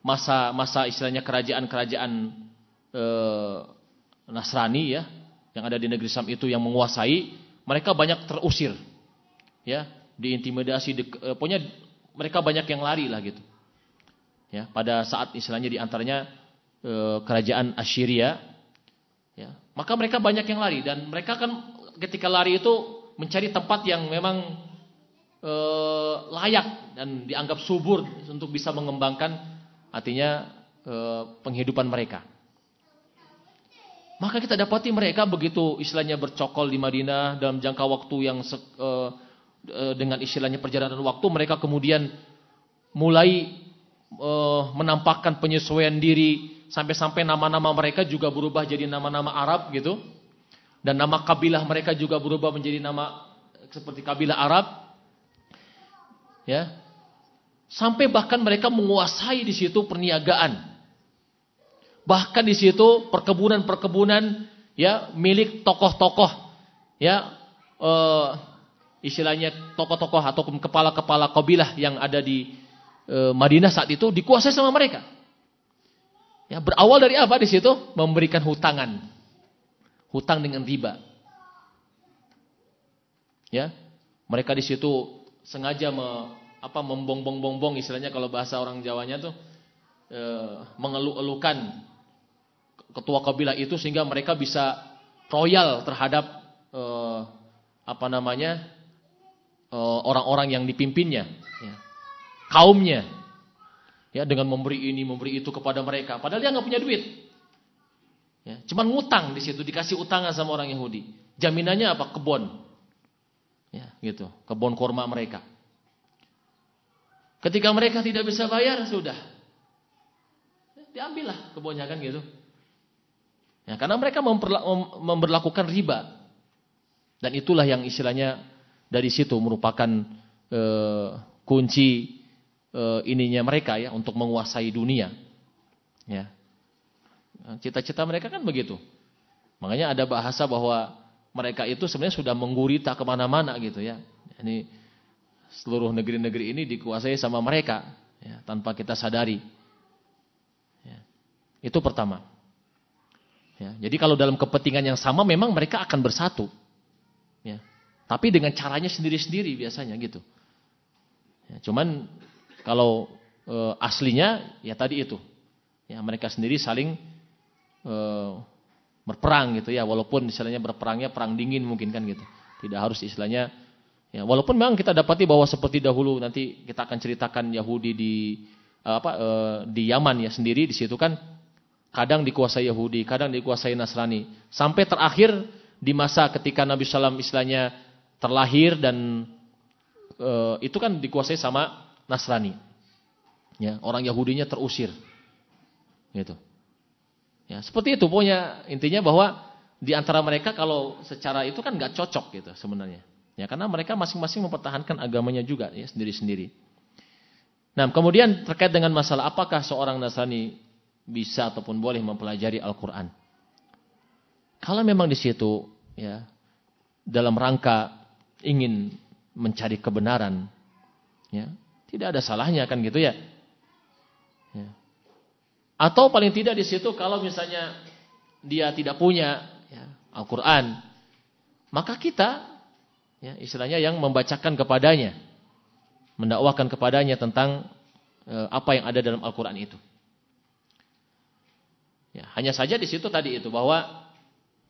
masa-masa istilahnya kerajaan-kerajaan eh, Nasrani ya yang ada di negeri Syam itu yang menguasai, mereka banyak terusir. Ya, diintimidasi, di, eh, pokoknya mereka banyak yang lari lah gitu. Ya, pada saat istilahnya di antaranya e, kerajaan Assyria, ya, maka mereka banyak yang lari dan mereka kan ketika lari itu mencari tempat yang memang e, layak dan dianggap subur untuk bisa mengembangkan artinya e, penghidupan mereka. Maka kita dapati mereka begitu istilahnya bercokol di Madinah dalam jangka waktu yang e, dengan istilahnya perjalanan waktu mereka kemudian mulai uh, menampakkan penyesuaian diri sampai-sampai nama-nama mereka juga berubah jadi nama-nama Arab gitu. Dan nama kabilah mereka juga berubah menjadi nama seperti kabilah Arab. Ya. Sampai bahkan mereka menguasai di situ perniagaan. Bahkan di situ perkebunan-perkebunan ya milik tokoh-tokoh ya uh, istilahnya tokoh-tokoh atau kepala-kepala kabilah yang ada di e, Madinah saat itu dikuasai sama mereka. Ya, berawal dari apa di situ? Memberikan hutangan. Hutang dengan riba. Ya. Mereka di situ sengaja me, apa membong-bong-bong istilahnya kalau bahasa orang Jawanya tuh e, mengeluh-elukan ketua kabilah itu sehingga mereka bisa royal terhadap e, apa namanya orang-orang yang dipimpinnya. Ya kaumnya. Ya, dengan memberi ini, memberi itu kepada mereka. Padahal dia nggak punya duit. Ya, cuman ngutang di situ, dikasih utangan sama orang Yahudi. Jaminannya apa? Kebon. Ya, gitu. Kebon korma mereka. Ketika mereka tidak bisa bayar, sudah. Diambillah kebunnya kan gitu. Ya, karena mereka memperlakukan riba. Dan itulah yang istilahnya dari situ merupakan eh, kunci uh, ininya mereka ya untuk menguasai dunia. Ya. Cita-cita mereka kan begitu. Makanya ada bahasa bahwa mereka itu sebenarnya sudah menggurita ke mana-mana gitu ya. Ini seluruh negeri-negeri ini dikuasai sama mereka ya, tanpa kita sadari. Ya. Itu pertama. Ya, jadi kalau dalam kepentingan yang sama memang mereka akan bersatu. Tapi dengan caranya sendiri-sendiri biasanya gitu. Ya, cuman kalau e, aslinya ya tadi itu. Ya, mereka sendiri saling e, berperang gitu ya, walaupun istilahnya berperangnya perang dingin mungkin kan gitu. Tidak harus istilahnya ya, walaupun memang kita dapati bahwa seperti dahulu nanti kita akan ceritakan Yahudi di apa e, di Yaman ya sendiri di situ kan kadang dikuasai Yahudi, kadang dikuasai Nasrani. Sampai terakhir di masa ketika Nabi Sallam istilahnya terlahir dan e, itu kan dikuasai sama Nasrani. Ya, orang Yahudinya terusir. Gitu. Ya, seperti itu pokoknya intinya bahwa di antara mereka kalau secara itu kan nggak cocok gitu sebenarnya. Ya, karena mereka masing-masing mempertahankan agamanya juga ya sendiri-sendiri. Nah, kemudian terkait dengan masalah apakah seorang Nasrani bisa ataupun boleh mempelajari Al-Qur'an. Kalau memang di situ ya dalam rangka ingin mencari kebenaran ya tidak ada salahnya kan gitu ya. ya. Atau paling tidak di situ kalau misalnya dia tidak punya ya, Al-Quran, maka kita ya, istilahnya yang membacakan kepadanya, mendakwakan kepadanya tentang e, apa yang ada dalam Al-Quran itu. Ya, hanya saja di situ tadi itu bahwa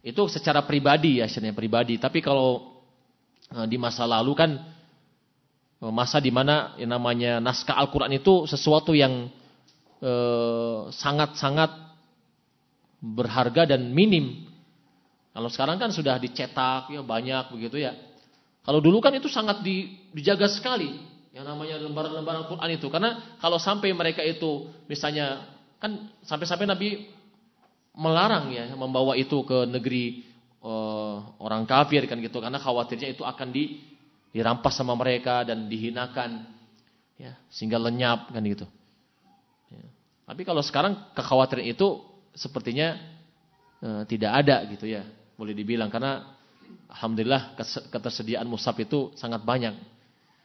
itu secara pribadi ya, secara pribadi. Tapi kalau di masa lalu kan masa di mana yang namanya naskah Al-Quran itu sesuatu yang eh, sangat-sangat eh, berharga dan minim. Kalau sekarang kan sudah dicetak ya banyak begitu ya. Kalau dulu kan itu sangat di, dijaga sekali yang namanya lembaran-lembaran Al-Quran itu. Karena kalau sampai mereka itu misalnya kan sampai-sampai Nabi melarang ya membawa itu ke negeri uh, orang kafir kan gitu karena khawatirnya itu akan di dirampas sama mereka dan dihinakan ya sehingga lenyap kan gitu. Ya. Tapi kalau sekarang kekhawatiran itu sepertinya e, tidak ada gitu ya, boleh dibilang karena alhamdulillah ketersediaan musab itu sangat banyak.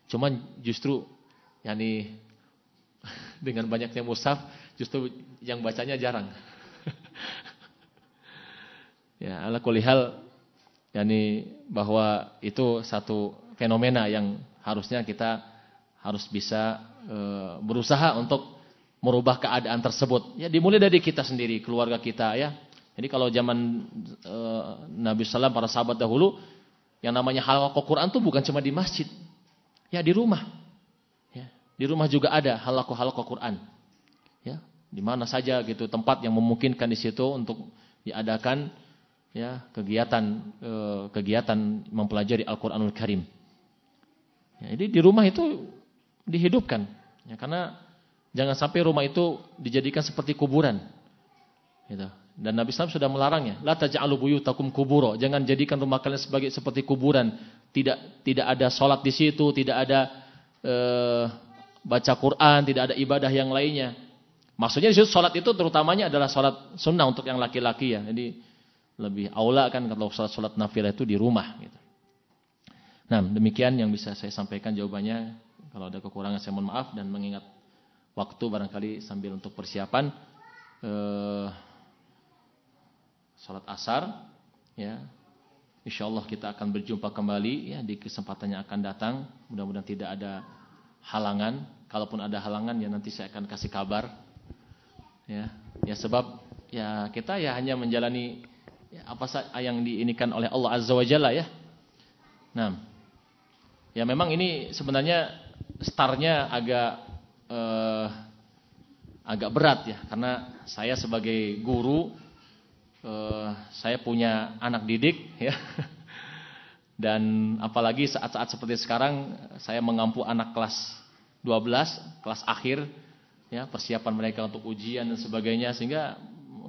Cuman justru yakni dengan banyaknya musab justru yang bacanya jarang. ya, ala kulihal yakni bahwa itu satu fenomena yang harusnya kita harus bisa e, berusaha untuk merubah keadaan tersebut. Ya dimulai dari kita sendiri, keluarga kita ya. Jadi kalau zaman e, Nabi Sallam para sahabat dahulu, yang namanya halaqah Quran itu bukan cuma di masjid, ya di rumah. Ya, di rumah juga ada halaqah halaqah Quran. Ya, di mana saja gitu tempat yang memungkinkan di situ untuk diadakan ya kegiatan e, kegiatan mempelajari Al-Qur'anul Karim. Ya, jadi di rumah itu dihidupkan. Ya, karena Jangan sampai rumah itu dijadikan seperti kuburan. Gitu. Dan Nabi SAW sudah melarangnya. La taj'alu buyutakum kuburo. Jangan jadikan rumah kalian sebagai seperti kuburan. Tidak tidak ada sholat di situ, tidak ada uh, baca Quran, tidak ada ibadah yang lainnya. Maksudnya di situ sholat itu terutamanya adalah sholat sunnah untuk yang laki-laki ya. Jadi lebih aula kan kalau sholat sholat nafilah itu di rumah. Gitu. Nah demikian yang bisa saya sampaikan jawabannya. Kalau ada kekurangan saya mohon maaf dan mengingat waktu barangkali sambil untuk persiapan eh, salat asar ya insyaallah kita akan berjumpa kembali ya di kesempatan yang akan datang mudah-mudahan tidak ada halangan kalaupun ada halangan ya nanti saya akan kasih kabar ya ya sebab ya kita ya hanya menjalani ya, apa yang diinikan oleh Allah Azza wa Jalla ya? Nah ya memang ini sebenarnya startnya agak eh, agak berat ya. Karena saya sebagai guru eh, saya punya anak didik ya. Dan apalagi saat-saat seperti sekarang saya mengampu anak kelas 12 kelas akhir ya persiapan mereka untuk ujian dan sebagainya sehingga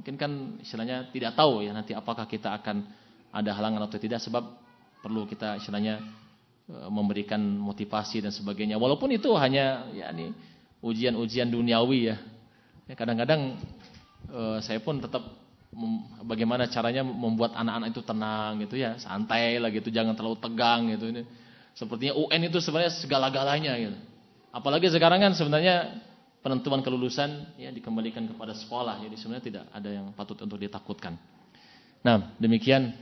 mungkin kan istilahnya tidak tahu ya nanti apakah kita akan ada halangan atau tidak sebab perlu kita istilahnya eh, memberikan motivasi dan sebagainya walaupun itu hanya ya ini ujian-ujian duniawi ya. ya kadang-kadang uh, saya pun tetap bagaimana caranya membuat anak-anak itu tenang gitu ya, santai lah gitu, jangan terlalu tegang gitu ini. Sepertinya UN itu sebenarnya segala-galanya gitu. Apalagi sekarang kan sebenarnya penentuan kelulusan ya dikembalikan kepada sekolah. Jadi sebenarnya tidak ada yang patut untuk ditakutkan. Nah, demikian.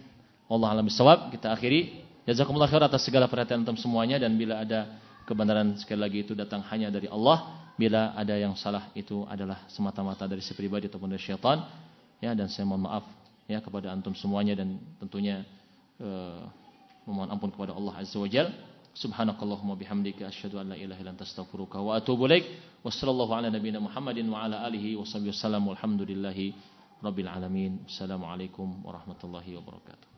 Allah alam bisawab kita akhiri. Jazakumullah khair atas segala perhatian antum semuanya. Dan bila ada kebenaran sekali lagi itu datang hanya dari Allah. Bila ada yang salah itu adalah semata-mata dari si pribadi ataupun dari syaitan. Ya dan saya mohon maaf ya kepada antum semuanya. Dan tentunya uh, memohon ampun kepada Allah Azza wajal سبحانك اللهم وبحمدك أشهد أن لا إله إلا أنت أستغفرك وأتوب إليك وصلى الله على نبينا محمد وعلى آله وصحبه وسلم والحمد لله رب العالمين السلام عليكم ورحمة الله وبركاته